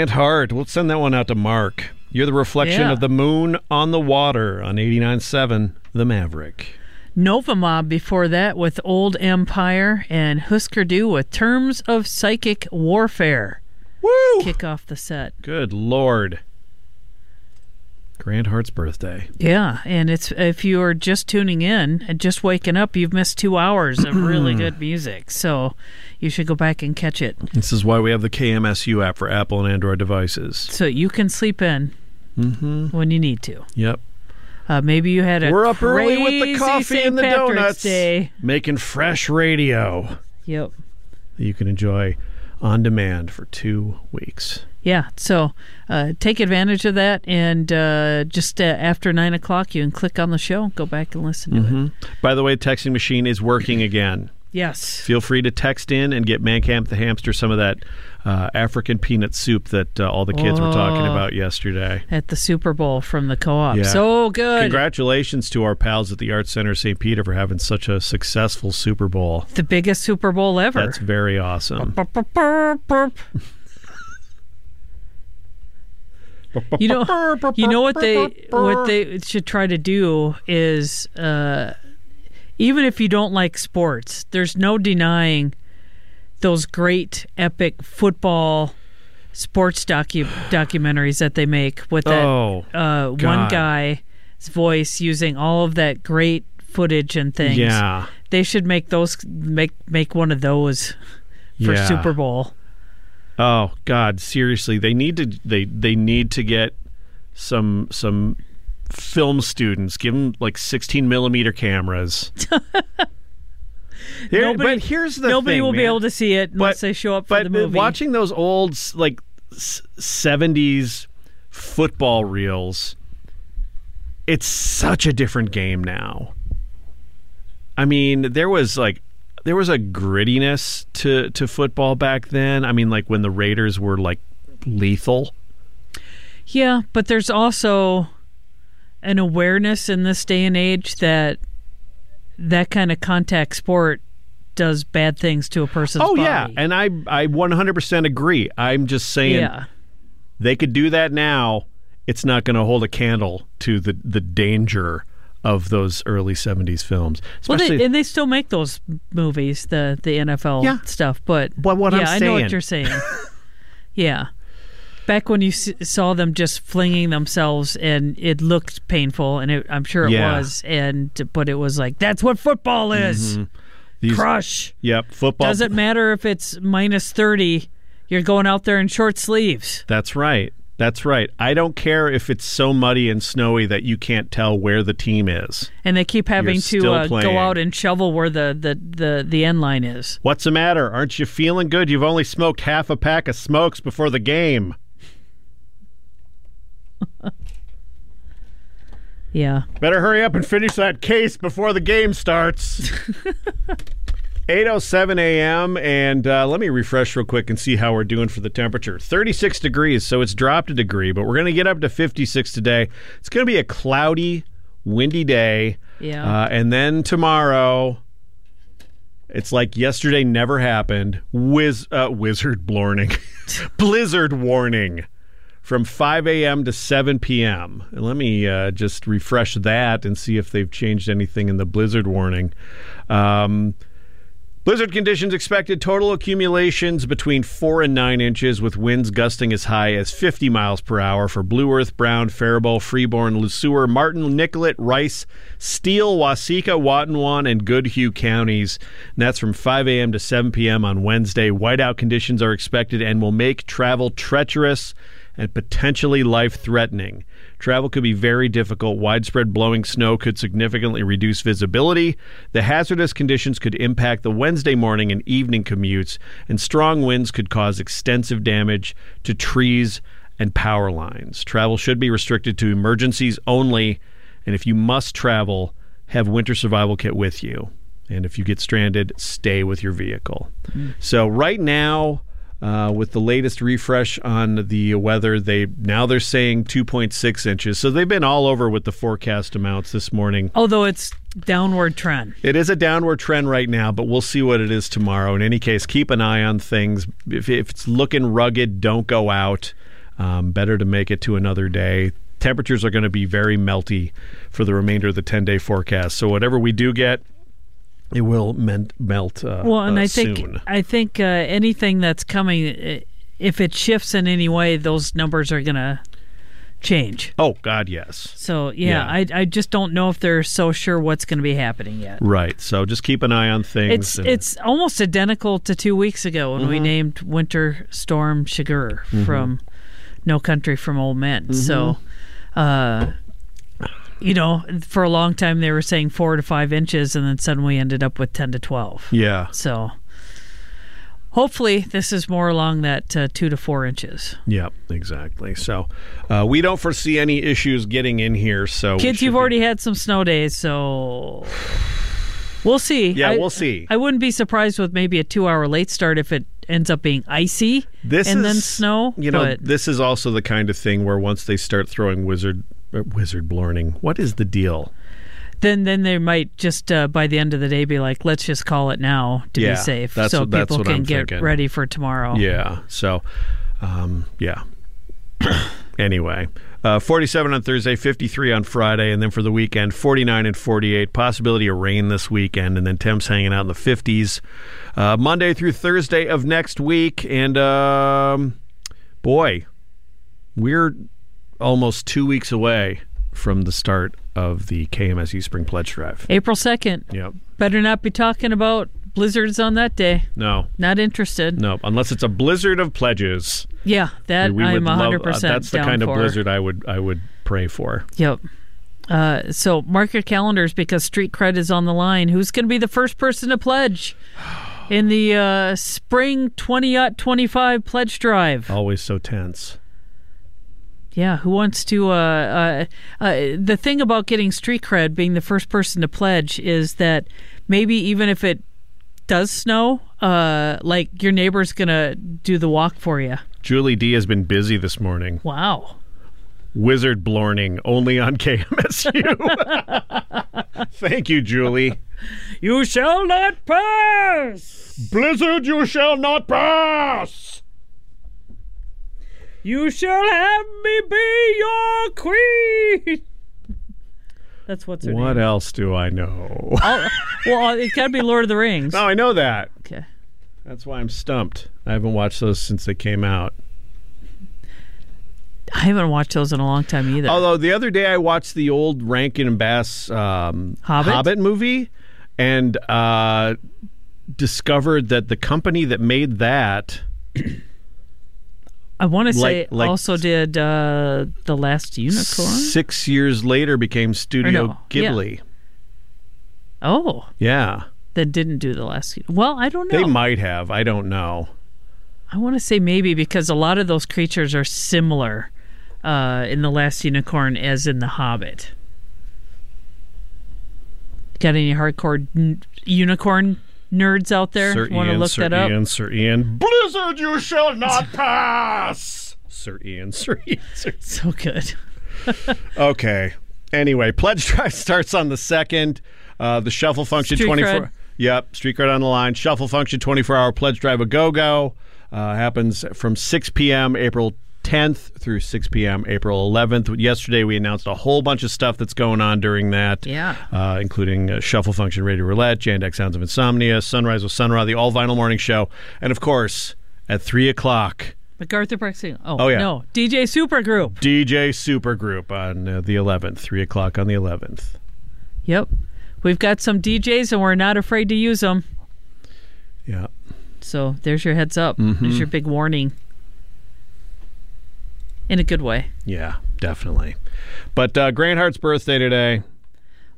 Grant Hart. We'll send that one out to Mark. You're the reflection Yeah. of the moon on the water on 89.7 The Maverick. Nova Mob before that with Old Empire and Husker Du with Terms of Psychic Warfare. Woo! Kick off the set. Good Lord. Grant Hart's birthday. Yeah, and it's if you are just tuning in and just waking up, you've missed two hours of really good music. So you should go back and catch it This is why we have the KMSU app for Apple and Android devices. so you can sleep in when you need to. Yep. Uh, maybe you had a We're up early with the coffee St. and the Patrick's donuts. Day. Making fresh radio Yep. that you can enjoy on demand for two weeks. Yeah, so uh, take advantage of that, and uh, just uh, after nine o'clock, you can click on the show, go back and listen to Mm-hmm. it. By the way, the texting machine is working again. Yes, Feel free to text in and get Mancamp the hamster some of that uh, African peanut soup that uh, all the kids were talking Oh. about yesterday. at the Souper Bowl from the co-op. Yeah. So good. Congratulations to our pals at the Arts Center St. Peter for having such a successful Souper Bowl. the biggest Souper Bowl ever. That's very awesome. You know, you know what they what they should try to do is, uh, even if you don't like sports, there's no denying those great epic football sports docu- documentaries that they make with that Oh, uh, one guy's voice using all of that great footage and things. yeah. They should make those make make one of those for Yeah. Super Bowl. Oh God, seriously, they need to they they need to get some some film students. Give them like 16 millimeter cameras. Here- Nobody- but here's the Nobody thing, will be able to see it unless But- they show up for but the movie. watching those old like 70s football reels, it's such a different game now. I mean, there was like there was a grittiness to to football back then. I mean, like when the Raiders were like lethal. yeah, but there's also an awareness in this day and age that that kind of contact sport does bad things to a person's Oh body. yeah, and I I 100% agree. I'm just saying yeah. they could do that now. It's not going to hold a candle to the the danger of those early 70s films. Well, they, and they still make those movies, the the NFL Yeah. stuff. But But what yeah, I'm I know what you're saying. yeah, back when you s- saw them just flinging themselves, and it looked painful, and it, I'm sure it Yeah. was, and but it was like that's what football is. Mm-hmm. these Crush. Yep, football Doesn't matter if it's minus thirty. You're going out there in short sleeves. That's right. That's right. I don't care if it's so muddy and snowy that you can't tell where the team is. And they keep having to still uh, playing. go out and shovel where the, the, the, the end line is. What's the matter? Aren't you feeling good? You've only smoked half a pack of smokes before the game. Yeah. Better hurry up and finish that case before the game starts. 8:07 a.m. and uh, let me refresh real quick and see how we're doing for the temperature. 36 degrees, so it's dropped a degree, but we're going to get up to 56 today. It's going to be a cloudy, windy day. Yeah. Uh, and then tomorrow, it's like yesterday never happened. Wiz, uh, wizard warning, blizzard warning from 5 a.m. to 7 p.m. Let me uh, just refresh that and see if they've changed anything in the blizzard warning. Um, Blizzard conditions expected total accumulations between 4 and 9 inches, with winds gusting as high as 50 miles per hour for Blue Earth, Brown, Faribault, Freeborn, Le Sueur, Martin, Nicollet, Rice, Steele, Waseca, Watonwan, and Goodhue counties. And that's from 5 a.m. to 7 p.m. on Wednesday. Whiteout conditions are expected and will make travel treacherous and potentially life threatening. Travel could be very difficult. Widespread blowing snow could significantly reduce visibility. The hazardous conditions could impact the Wednesday morning and evening commutes, and strong winds could cause extensive damage to trees and power lines. Travel should be restricted to emergencies only, and if you must travel, have winter survival kit with you. And if you get stranded, stay with your vehicle. Mm. So right now, Uh, with the latest refresh on the weather, they now they're saying 2.6 inches. So they've been all over with the forecast amounts this morning. Although it's downward trend. It is a downward trend right now, but we'll see what it is tomorrow. In any case, keep an eye on things. If, if it's looking rugged, don't go out. Um, better to make it to another day. Temperatures are going to be very melty for the remainder of the 10 day forecast. So, whatever we do get, it will melt, melt uh, Well, and uh, I think soon. I think uh, anything that's coming, if it shifts in any way, those numbers are gonna change. Oh, God, yes. So yeah, I I just don't know if they're so sure what's going to be happening yet. Right. So, just keep an eye on things. It's and- it's almost identical to two weeks ago when we Mm-hmm. named Winter Storm Chigurh from No Country from Old Men. Mm-hmm. So, uh, you know, for a long time they were saying four to five inches, and then suddenly ended up with ten to twelve. yeah. So, hopefully, this is more along that uh, two to four inches. Yep, exactly. So, uh, we don't foresee any issues getting in here. So, Kids, you've be- already had some snow days, so we'll see. Yeah, I- we'll see. I wouldn't be surprised with maybe a two-hour late start if it ends up being icy This and is, then snow. You know, but this is also the kind of thing where once they start throwing wizard wizard blorning, what is the deal? then then they might just uh, by the end of the day be like, let's just call it now to Yeah, be safe, that's so what- that's people can I'm get thinking. ready for tomorrow. Yeah. So, um, yeah. anyway, uh, 47 on Thursday, 53 on Friday, and then for the weekend, 49 and 48. Possibility of rain this weekend, and then temps hanging out in the 50s. Uh, Monday through Thursday of next week, and um, boy, we're almost two weeks away from the start of the KMSU Spring Pledge Drive. April second. Yep. Better not be talking about blizzards on that day. No. Not interested. No, unless it's a blizzard of pledges. Yeah, that We would I'm love- hundred uh. That's the kind for. of blizzard I would I would pray for. Yep. Uh, so mark your calendars because street cred is on the line. Who's going to be the first person to pledge in the uh, spring 20 25 pledge drive? Always so tense. Yeah, who wants to? Uh, uh, uh, the thing about getting street cred, being the first person to pledge, is that maybe even if it does snow, uh, like your neighbor's gonna do the walk for you. Julie D has been busy this morning. Wow. Wizard blorning only on KMSU. Thank you, Julie. You shall not pass. Blizzard, you shall not pass. You shall have me be your queen. That's what's her What name. else do I know? Oh, well, it got to be Lord of the Rings. no, I know that. Okay. That's why I'm stumped. I haven't watched those since they came out. I haven't watched those in a long time either. Although the other day I watched the old Rankin and Bass um, Hobbit? movie and uh, discovered that the company that made that I want to say like- like- also did uh, the Last Unicorn. six years later became Studio no, yeah. Ghibli. Oh, Yeah. that didn't do the Last. Well, I don't know. They might have. I don't know. I want to say maybe because a lot of those creatures are similar uh, in the Last Unicorn as in the Hobbit. Got any hardcore n- unicorn nerds out there? Sir Want to look Sir that up? Ian, Sir Ian. Blizzard, you shall not pass. Sir Ian, Sir Ian, Sir So good. Okay. Anyway, pledge drive starts on the second. Uh, the shuffle function Street twenty four. cred. Yep, street card on the line. Shuffle function twenty four hour pledge drive a go go uh, happens from six p.m. April. 10th through 6 p.m. April 11th. Yesterday, we announced a whole bunch of stuff that's going on during that, Yeah. uh, including uh, Shuffle Function Radio Roulette, Jandex Sounds of Insomnia, Sunrise with Sun Ra, the All Vinyl Morning Show, and of course, at 3 o'clock, MacArthur Park Singing. Oh, Oh, yeah. no. DJ Supergroup. DJ Supergroup on uh, the 11th, 3 o'clock on the 11th. Yep. We've got some DJs and we're not afraid to use them. Yeah. So there's your heads up. Mm-hmm. There's your big warning. In a good way. Yeah, definitely. But uh, Grant Hart's birthday today.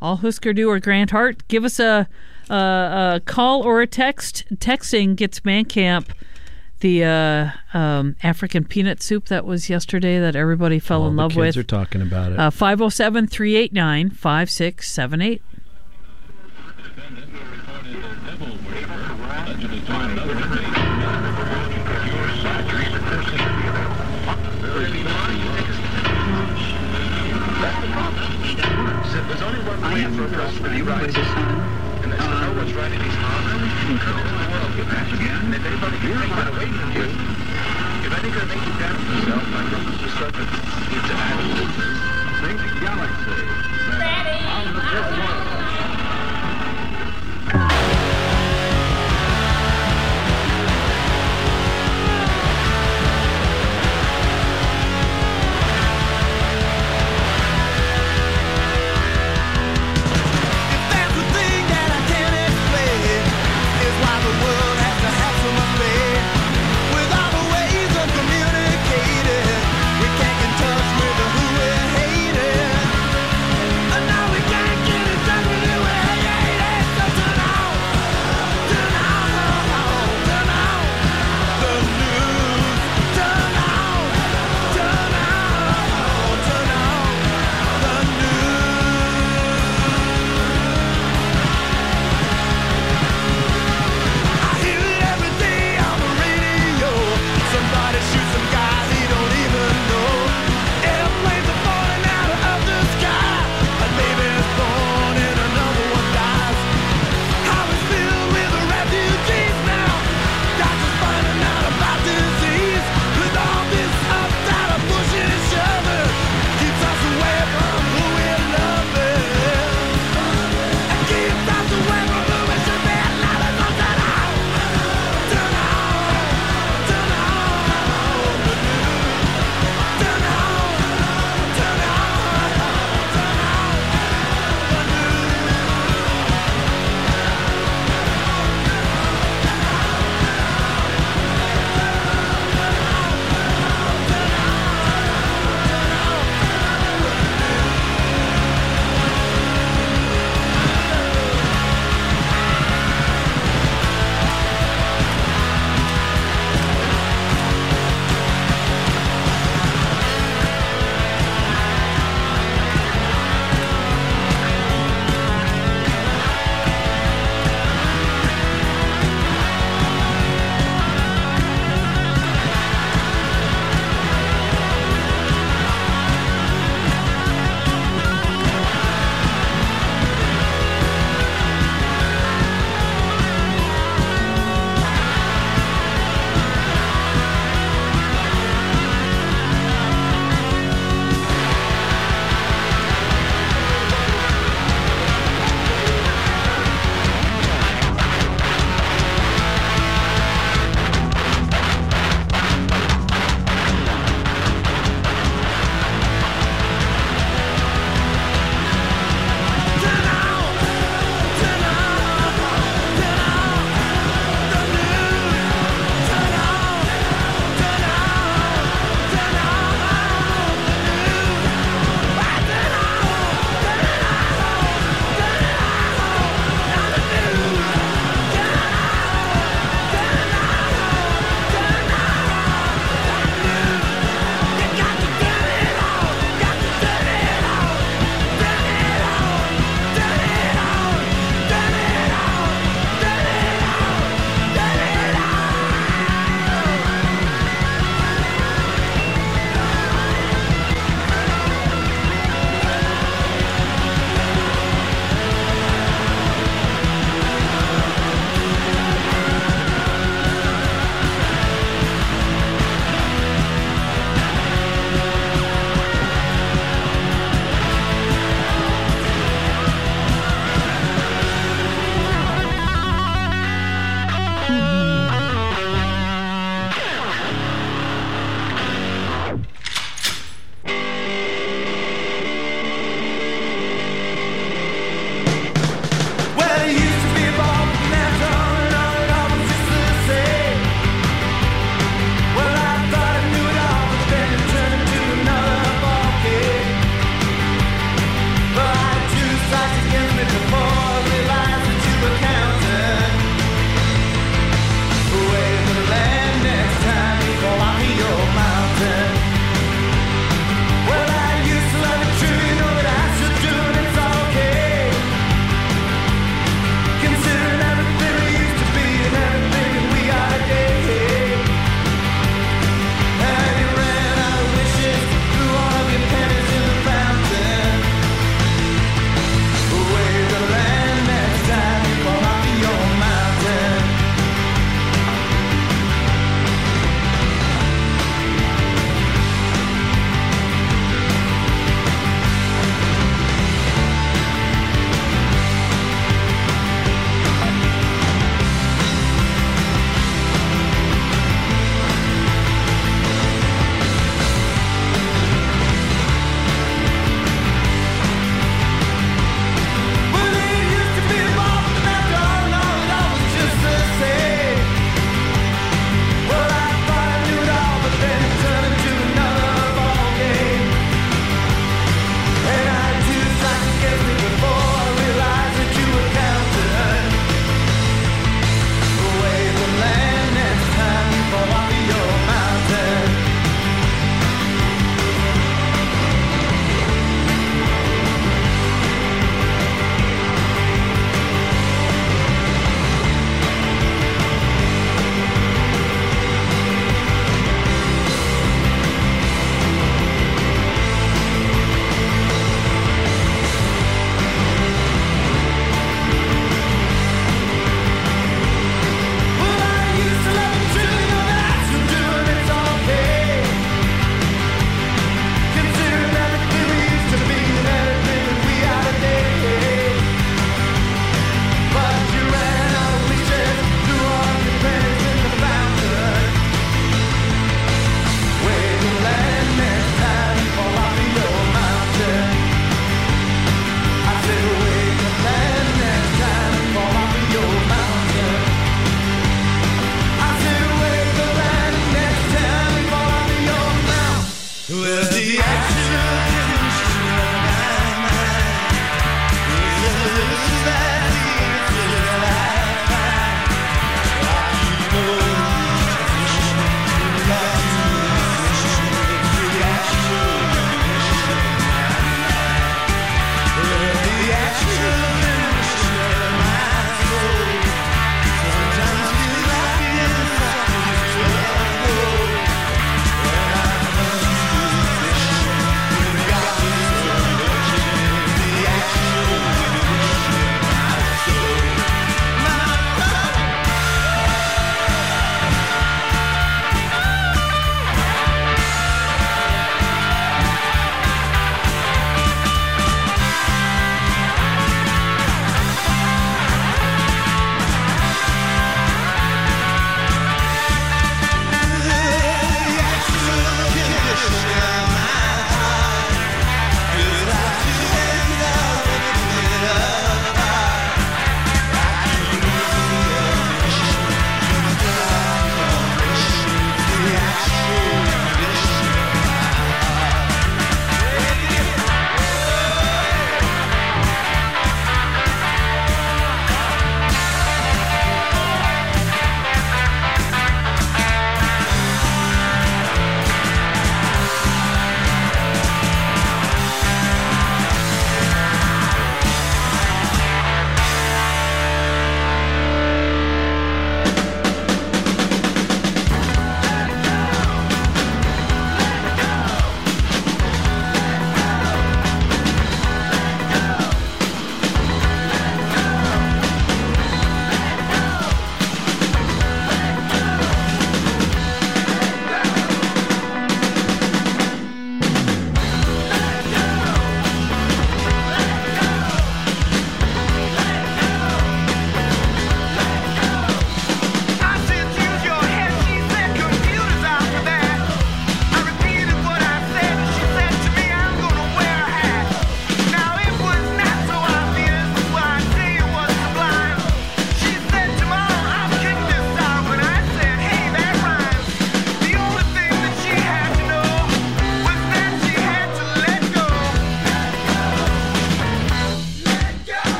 All Husker Du or Grant Hart, give us a, a, a call or a text. Texting gets Man Camp the uh, um, African peanut soup that was yesterday that everybody fell All in the love kids with. are talking about it. Uh, 507 389 5678. And should know what's right wrong. And the world get that again. If anybody can take that away from you, if anything can make you doubt yourself, I guess it's the serpent needs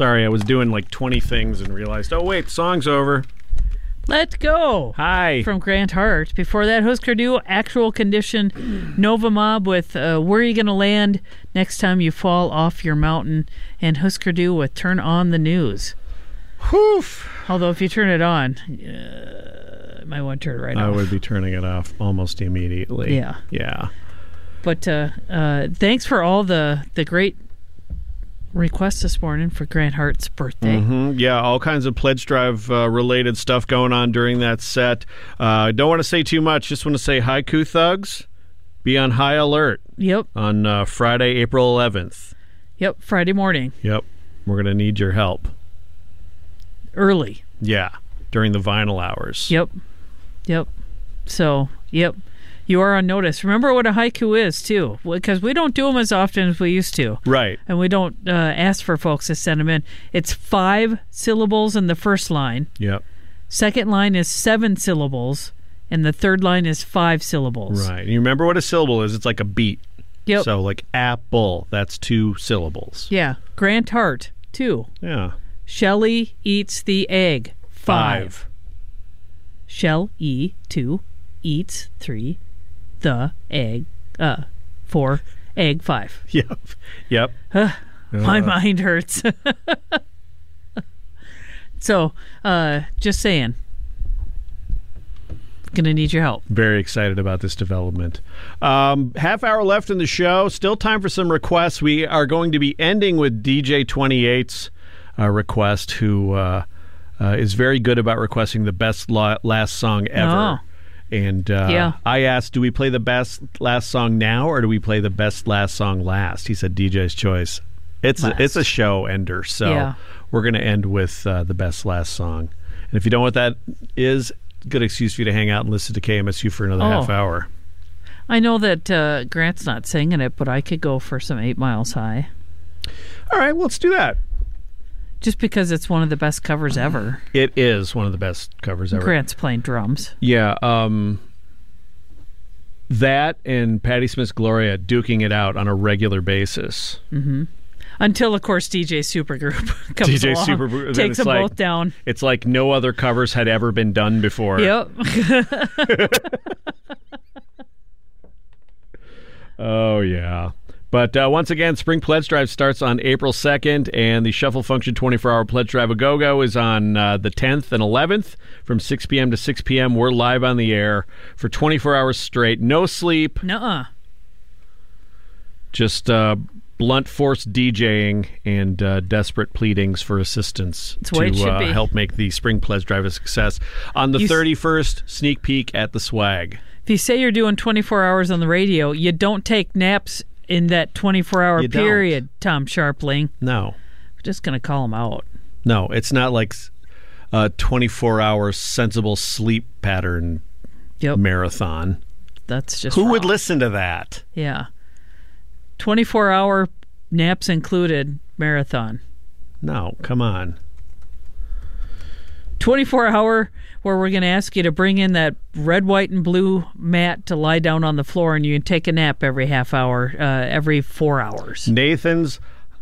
Sorry, I was doing like 20 things and realized, oh, wait, the song's over. Let's go. Hi. From Grant Hart. Before that, Husker Du, Actual Condition, Nova Mob with uh, Where Are You Gonna Land Next Time You Fall Off Your Mountain, and Husker Du with Turn On the News. Whew. Although, if you turn it on, uh, I might want to turn it right I off. would be turning it off almost immediately. Yeah. Yeah. But uh, uh, thanks for all the, the great requests this morning for Grant Hart's birthday. hmm Yeah, all kinds of pledge drive uh, related stuff going on during that set. Uh, don't want to say too much. Just want to say, haiku thugs, be on high alert Yep. on uh, Friday, April 11th. Yep. Friday morning, Yep, we're gonna need your help. early. Yeah, during the vinyl hours. Yep. Yep. So, yep. You are on notice. Remember what a haiku is, too, because we don't do them as often as we used to. Right. And we don't uh, ask for folks to send them in. It's five syllables in the first line. Yep. Second line is seven syllables. And the third line is five syllables. Right. And you remember what a syllable is? It's like a beat. Yep. So like apple, that's two syllables. Yeah. Grant Hart, two. Yeah. Shelley eats the egg, five. Five. Shell E, two. Eats, three. The egg, uh, four. Egg, five. Yep. Yep. My mind hurts. so, uh, just saying. Gonna need your help. Very excited about this development. Um, half hour left in the show. Still time for some requests. We are going to be ending with DJ 28's uh, request, who uh, uh, is very good about requesting the best la- last song ever. Oh. And uh, Yeah. I asked, do we play the best last song now or do we play the best last song last? He said DJ's choice. It's Last. a, it's a show ender, so Yeah. we're going to end with uh, the best last song. And if you don't know what that is, good excuse for you to hang out and listen to KMSU for another Oh. half hour. I know that uh, Grant's not singing it, but I could go for some Eight Miles High. All right, well, let's do that. Just because it's one of the best covers ever. It is one of the best covers ever. Grant's playing drums. Yeah, um, that and Patti Smith's Gloria duking it out on a regular basis. Until, of course, DJ Supergroup comes DJ along, Supergroup, takes them like- both down. It's like no other covers had ever been done before. Yep. Oh yeah. But uh, once again, Spring Pledge Drive starts on April 2nd, and the Shuffle Function 24 Hour Pledge Drive a Go Go is on uh, the 10th and 11th from 6 p.m. to 6 p.m. We're live on the air for 24 hours straight. No sleep, Nuh-uh. just uh, blunt force DJing and uh, desperate pleadings for assistance It's the it to uh, help make the Spring Pledge Drive a success. On the You s- 31st, sneak peek at the swag. If you say you're doing 24 hours on the radio, you don't take naps in that 24 hour You don't. period, Tom Sharpling. No, We're just going to call him out. no, it's not like a 24 hour sensible sleep pattern Yep. marathon. That's just Who would listen to that? Yeah. 24 hour naps included marathon. No, come on. 24 hour where we're going to ask you to bring in that red, white, and blue mat to lie down on the floor and you can take a nap every half hour, uh, every four hours. Nathan's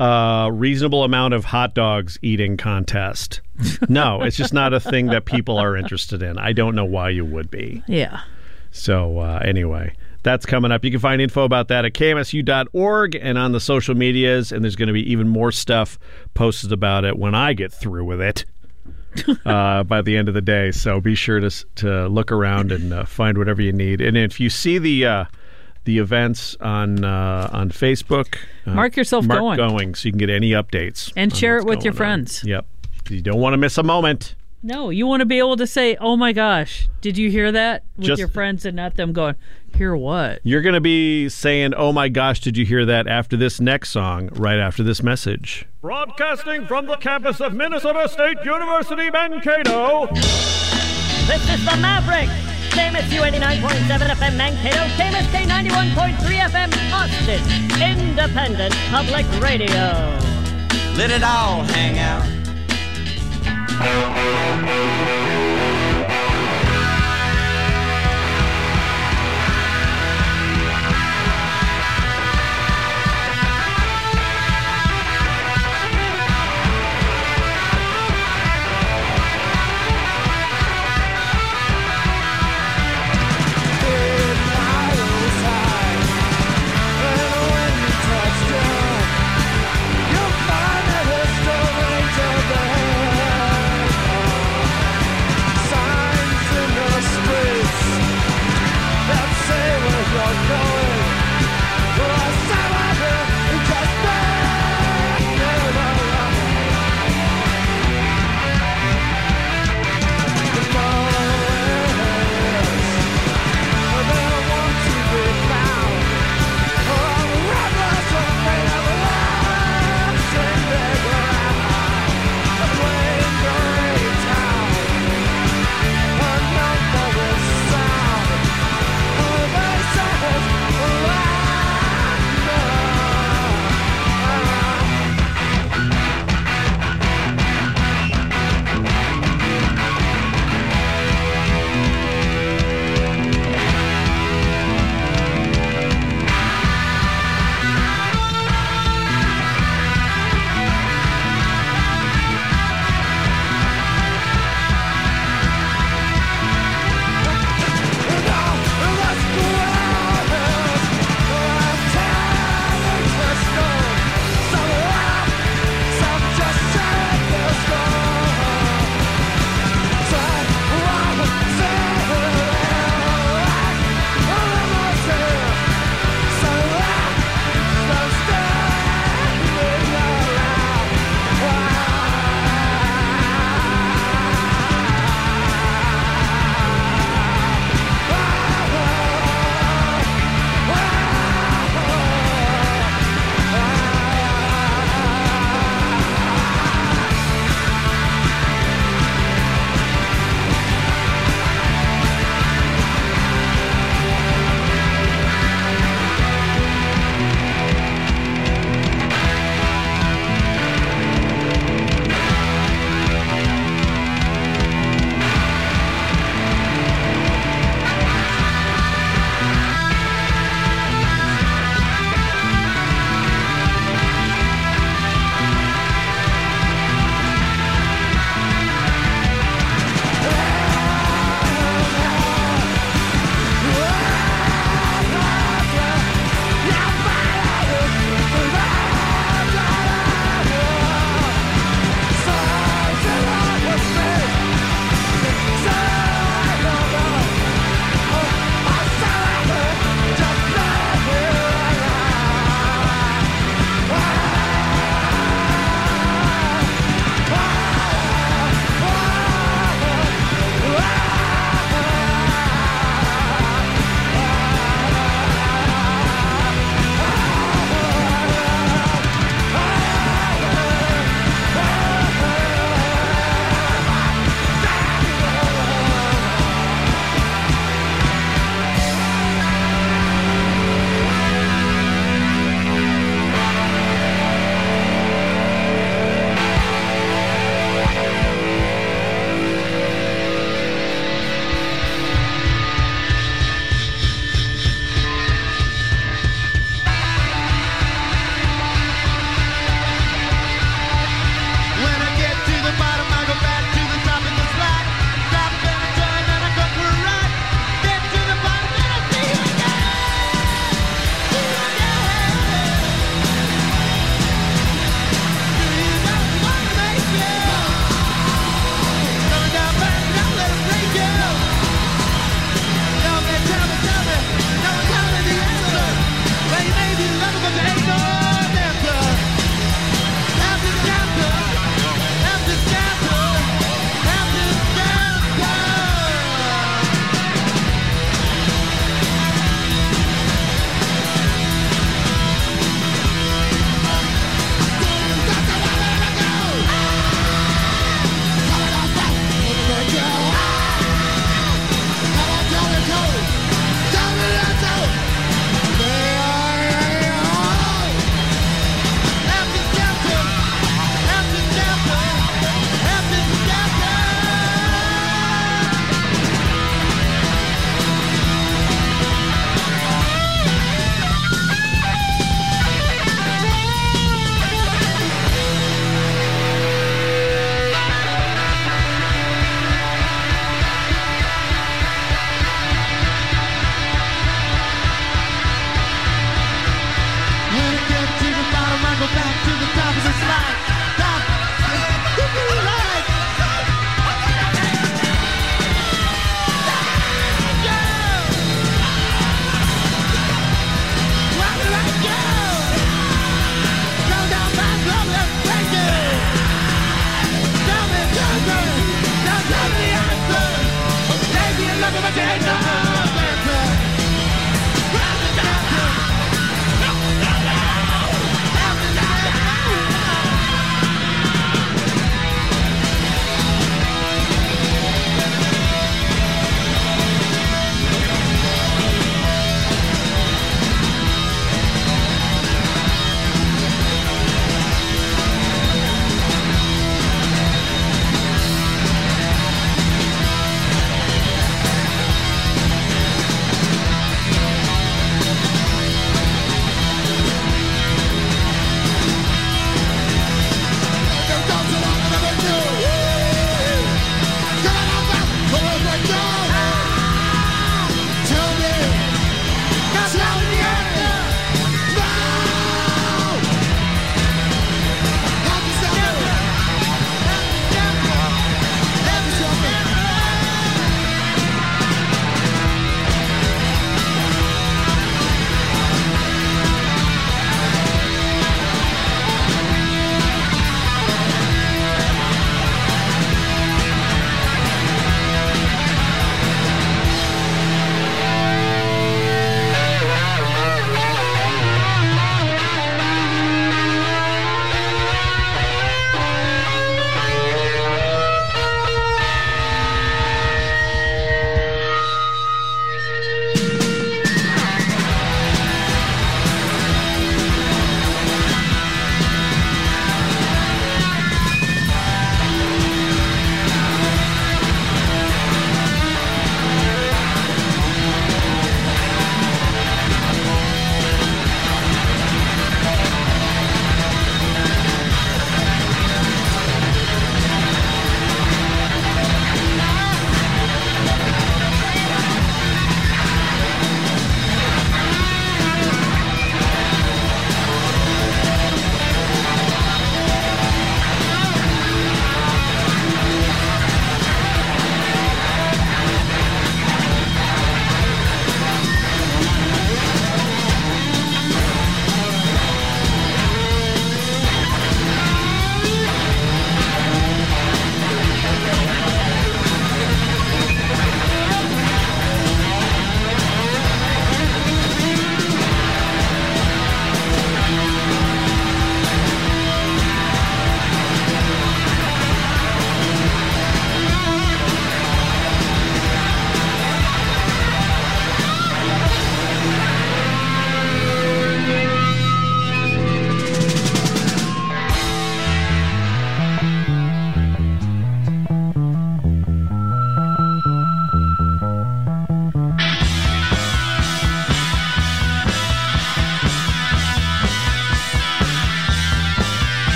uh, reasonable amount of hot dogs eating contest. No, it's just not a thing that people are interested in. I don't know why you would be. Yeah. So, uh, anyway, that's coming up. You can find info about that at kmsu.org and on the social medias, and there's going to be even more stuff posted about it when I get through with it. Uh, by the end of the day, so be sure to to look around and uh, find whatever you need. And if you see the uh, the events on uh, on Facebook, uh, Mark yourself mark going. so you can get any updates And share it with your on. friends. Yep, you don't want to miss a moment. No, you want to be able to say, oh my gosh, did you hear that? With Just- your friends and not them going, hear what? You're going to be saying, "Oh my gosh, did you hear that?" After this next song, right after this message. Broadcasting from the campus of Minnesota State University, Mankato. This is the Maverick. KMSU 89.7 FM Mankato, KMSK 91.3 FM Austin. Independent Public Radio. Let it all hang out. Thank you.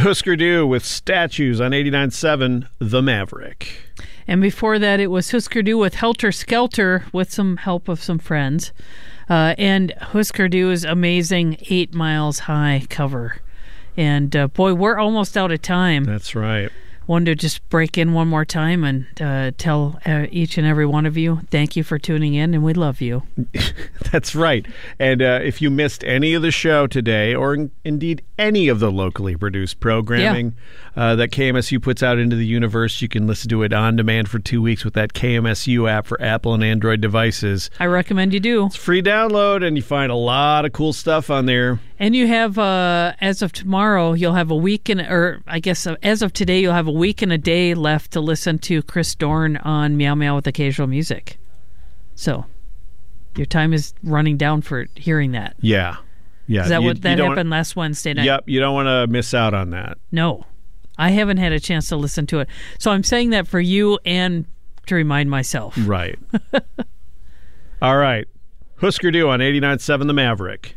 Husker Du with statues on 89.7 The Maverick. And before that, it was Husker Du with Helter Skelter with some help of some friends. Uh, and Husker Du's amazing Eight Miles High cover. And uh, boy, we're almost out of time. That's right. Wanted to just break in one more time and uh, tell uh, each and every one of you thank you for tuning in, and we love you. That's right. And uh, if you missed any of the show today, or in- indeed any of the locally produced programming uh, that KMSU puts out into the universe, you can listen to it on demand for two weeks with that KMSU app for Apple and Android devices. I recommend you do. It's free download, and you find a lot of cool stuff on there. And you have, uh, as of tomorrow, you'll have a week and, or I guess uh, as of today, you'll have a week and a day left to listen to Chris Dorn on Meow Meow with Occasional Music. So your time is running down for hearing that. Yeah. Yeah. Is that you- what that happened last Wednesday night? Yep. You don't want to miss out on that. No, I haven't had a chance to listen to it. So I'm saying that for you and to remind myself. Right. All right. Husker Du on 89.7 The Maverick.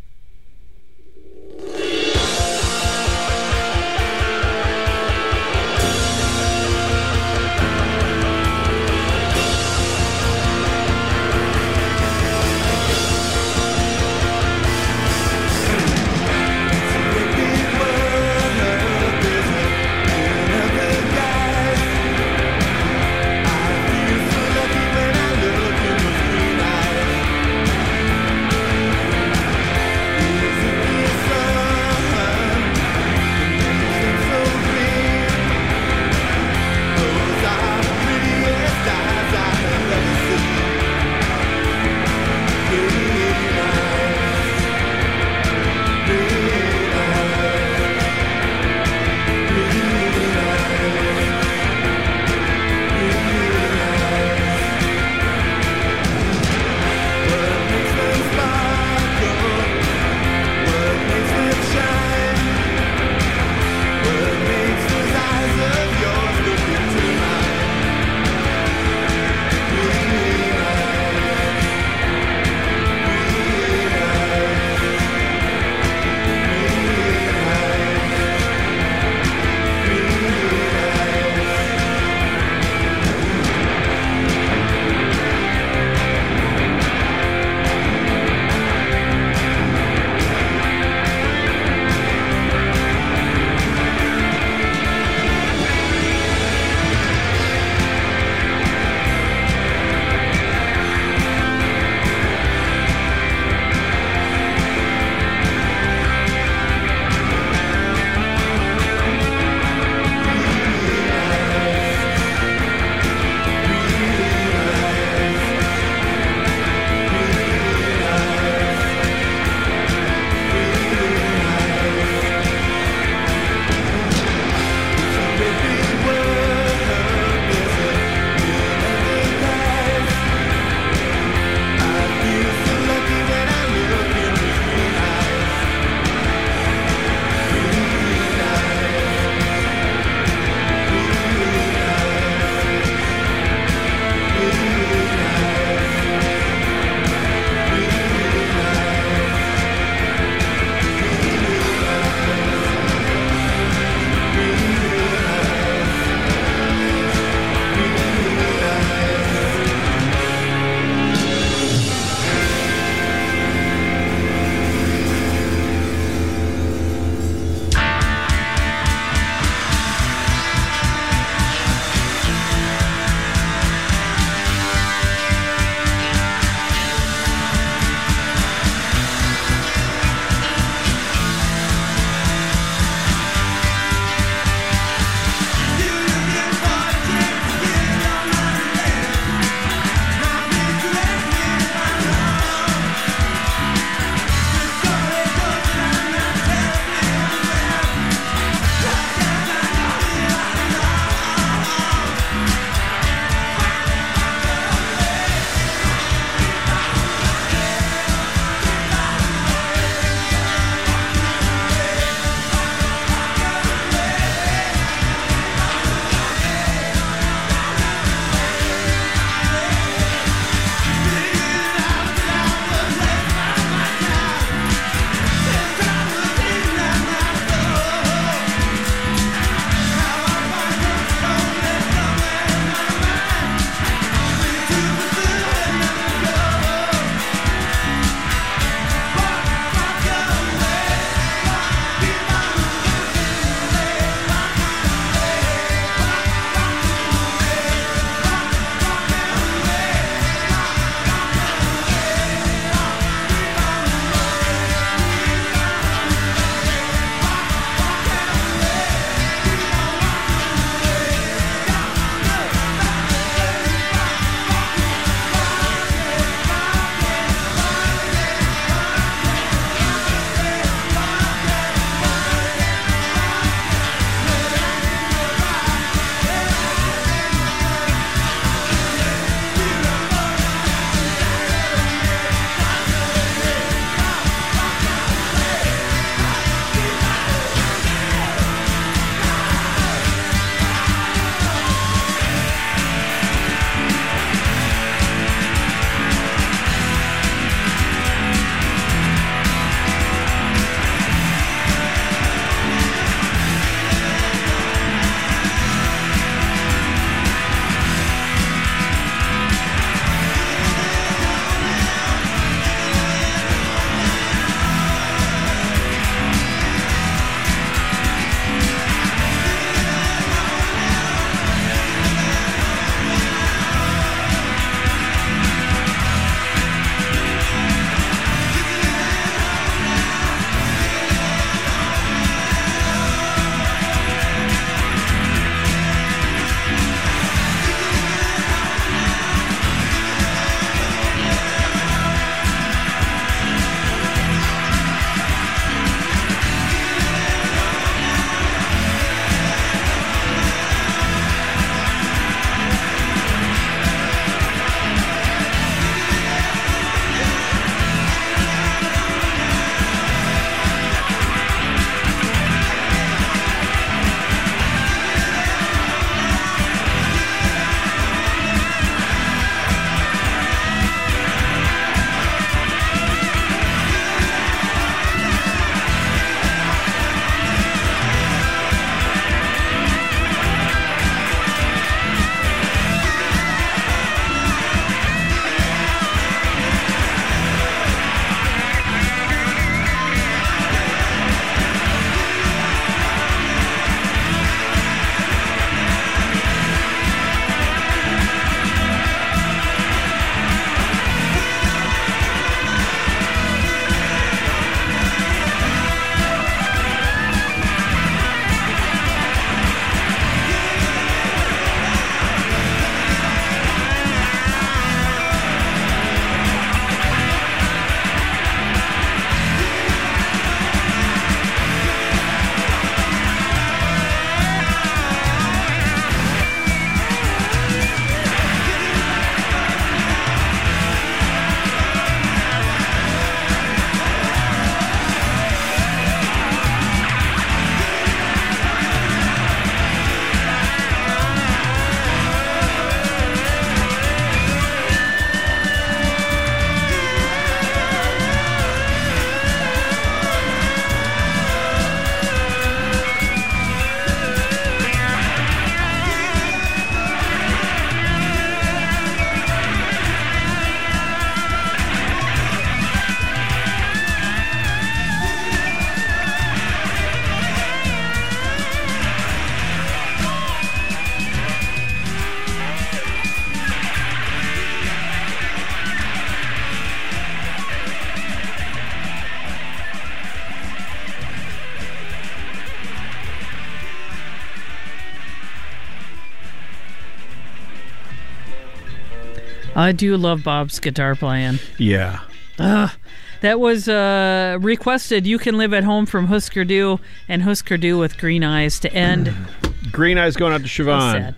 I do love Bob's guitar playing. Yeah. That was uh, requested. You can live at home from Husker Du and Husker Du with green eyes to end. Green Eyes going out to Siobhan.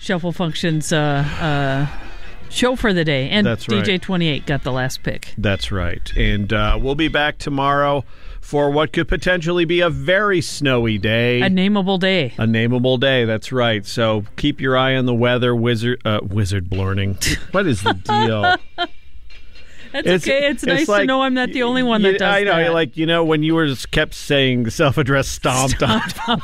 Shuffle Functions uh, uh, show for the day. And That's right. DJ 28 got the last pick. That's right. And uh, we'll be back tomorrow for what could potentially be a very snowy day. A nameable day. A nameable day. That's right. So keep your eye on the weather. Wizard, uh, wizard blurning. What is the deal? That's okay. It's, nice to know I'm not the only one that does I know. that. Like you know, when you were just kept saying self-addressed stomped on.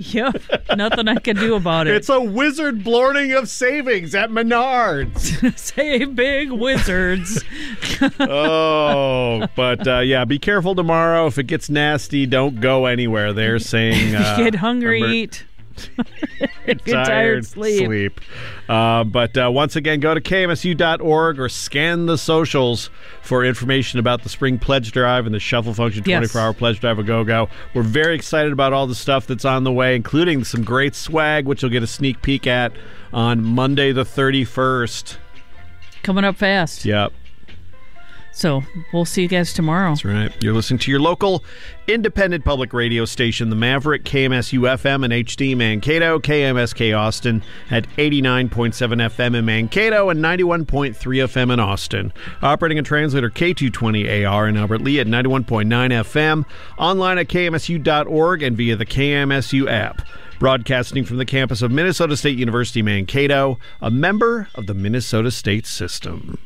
yep. Nothing I can do about it. It's a wizard blurning of savings at Menards. Say big wizards. oh, but uh, yeah, be careful tomorrow. If it gets nasty, don't go anywhere. They're saying uh, Get hungry, remember- eat. Get tired, sleep. Uh, but uh, once again, go to kmsu.org or scan the socials for information about the Spring Pledge Drive and the Shuffle Function Yes. 24 Hour Pledge Drive a Go Go. We're very excited about all the stuff that's on the way, including some great swag, which you'll get a sneak peek at on Monday the 31st. Coming up fast. Yep. So we'll see you guys tomorrow. That's right. You're listening to your local independent public radio station, the Maverick, KMSU FM and HD Mankato, KMSK Austin at 89.7 FM in Mankato and 91.3 FM in Austin. Operating a translator K220AR in Albert Lea at 91.9 FM, online at kmsu.org and via the KMSU app. Broadcasting from the campus of Minnesota State University Mankato, a member of the Minnesota State System.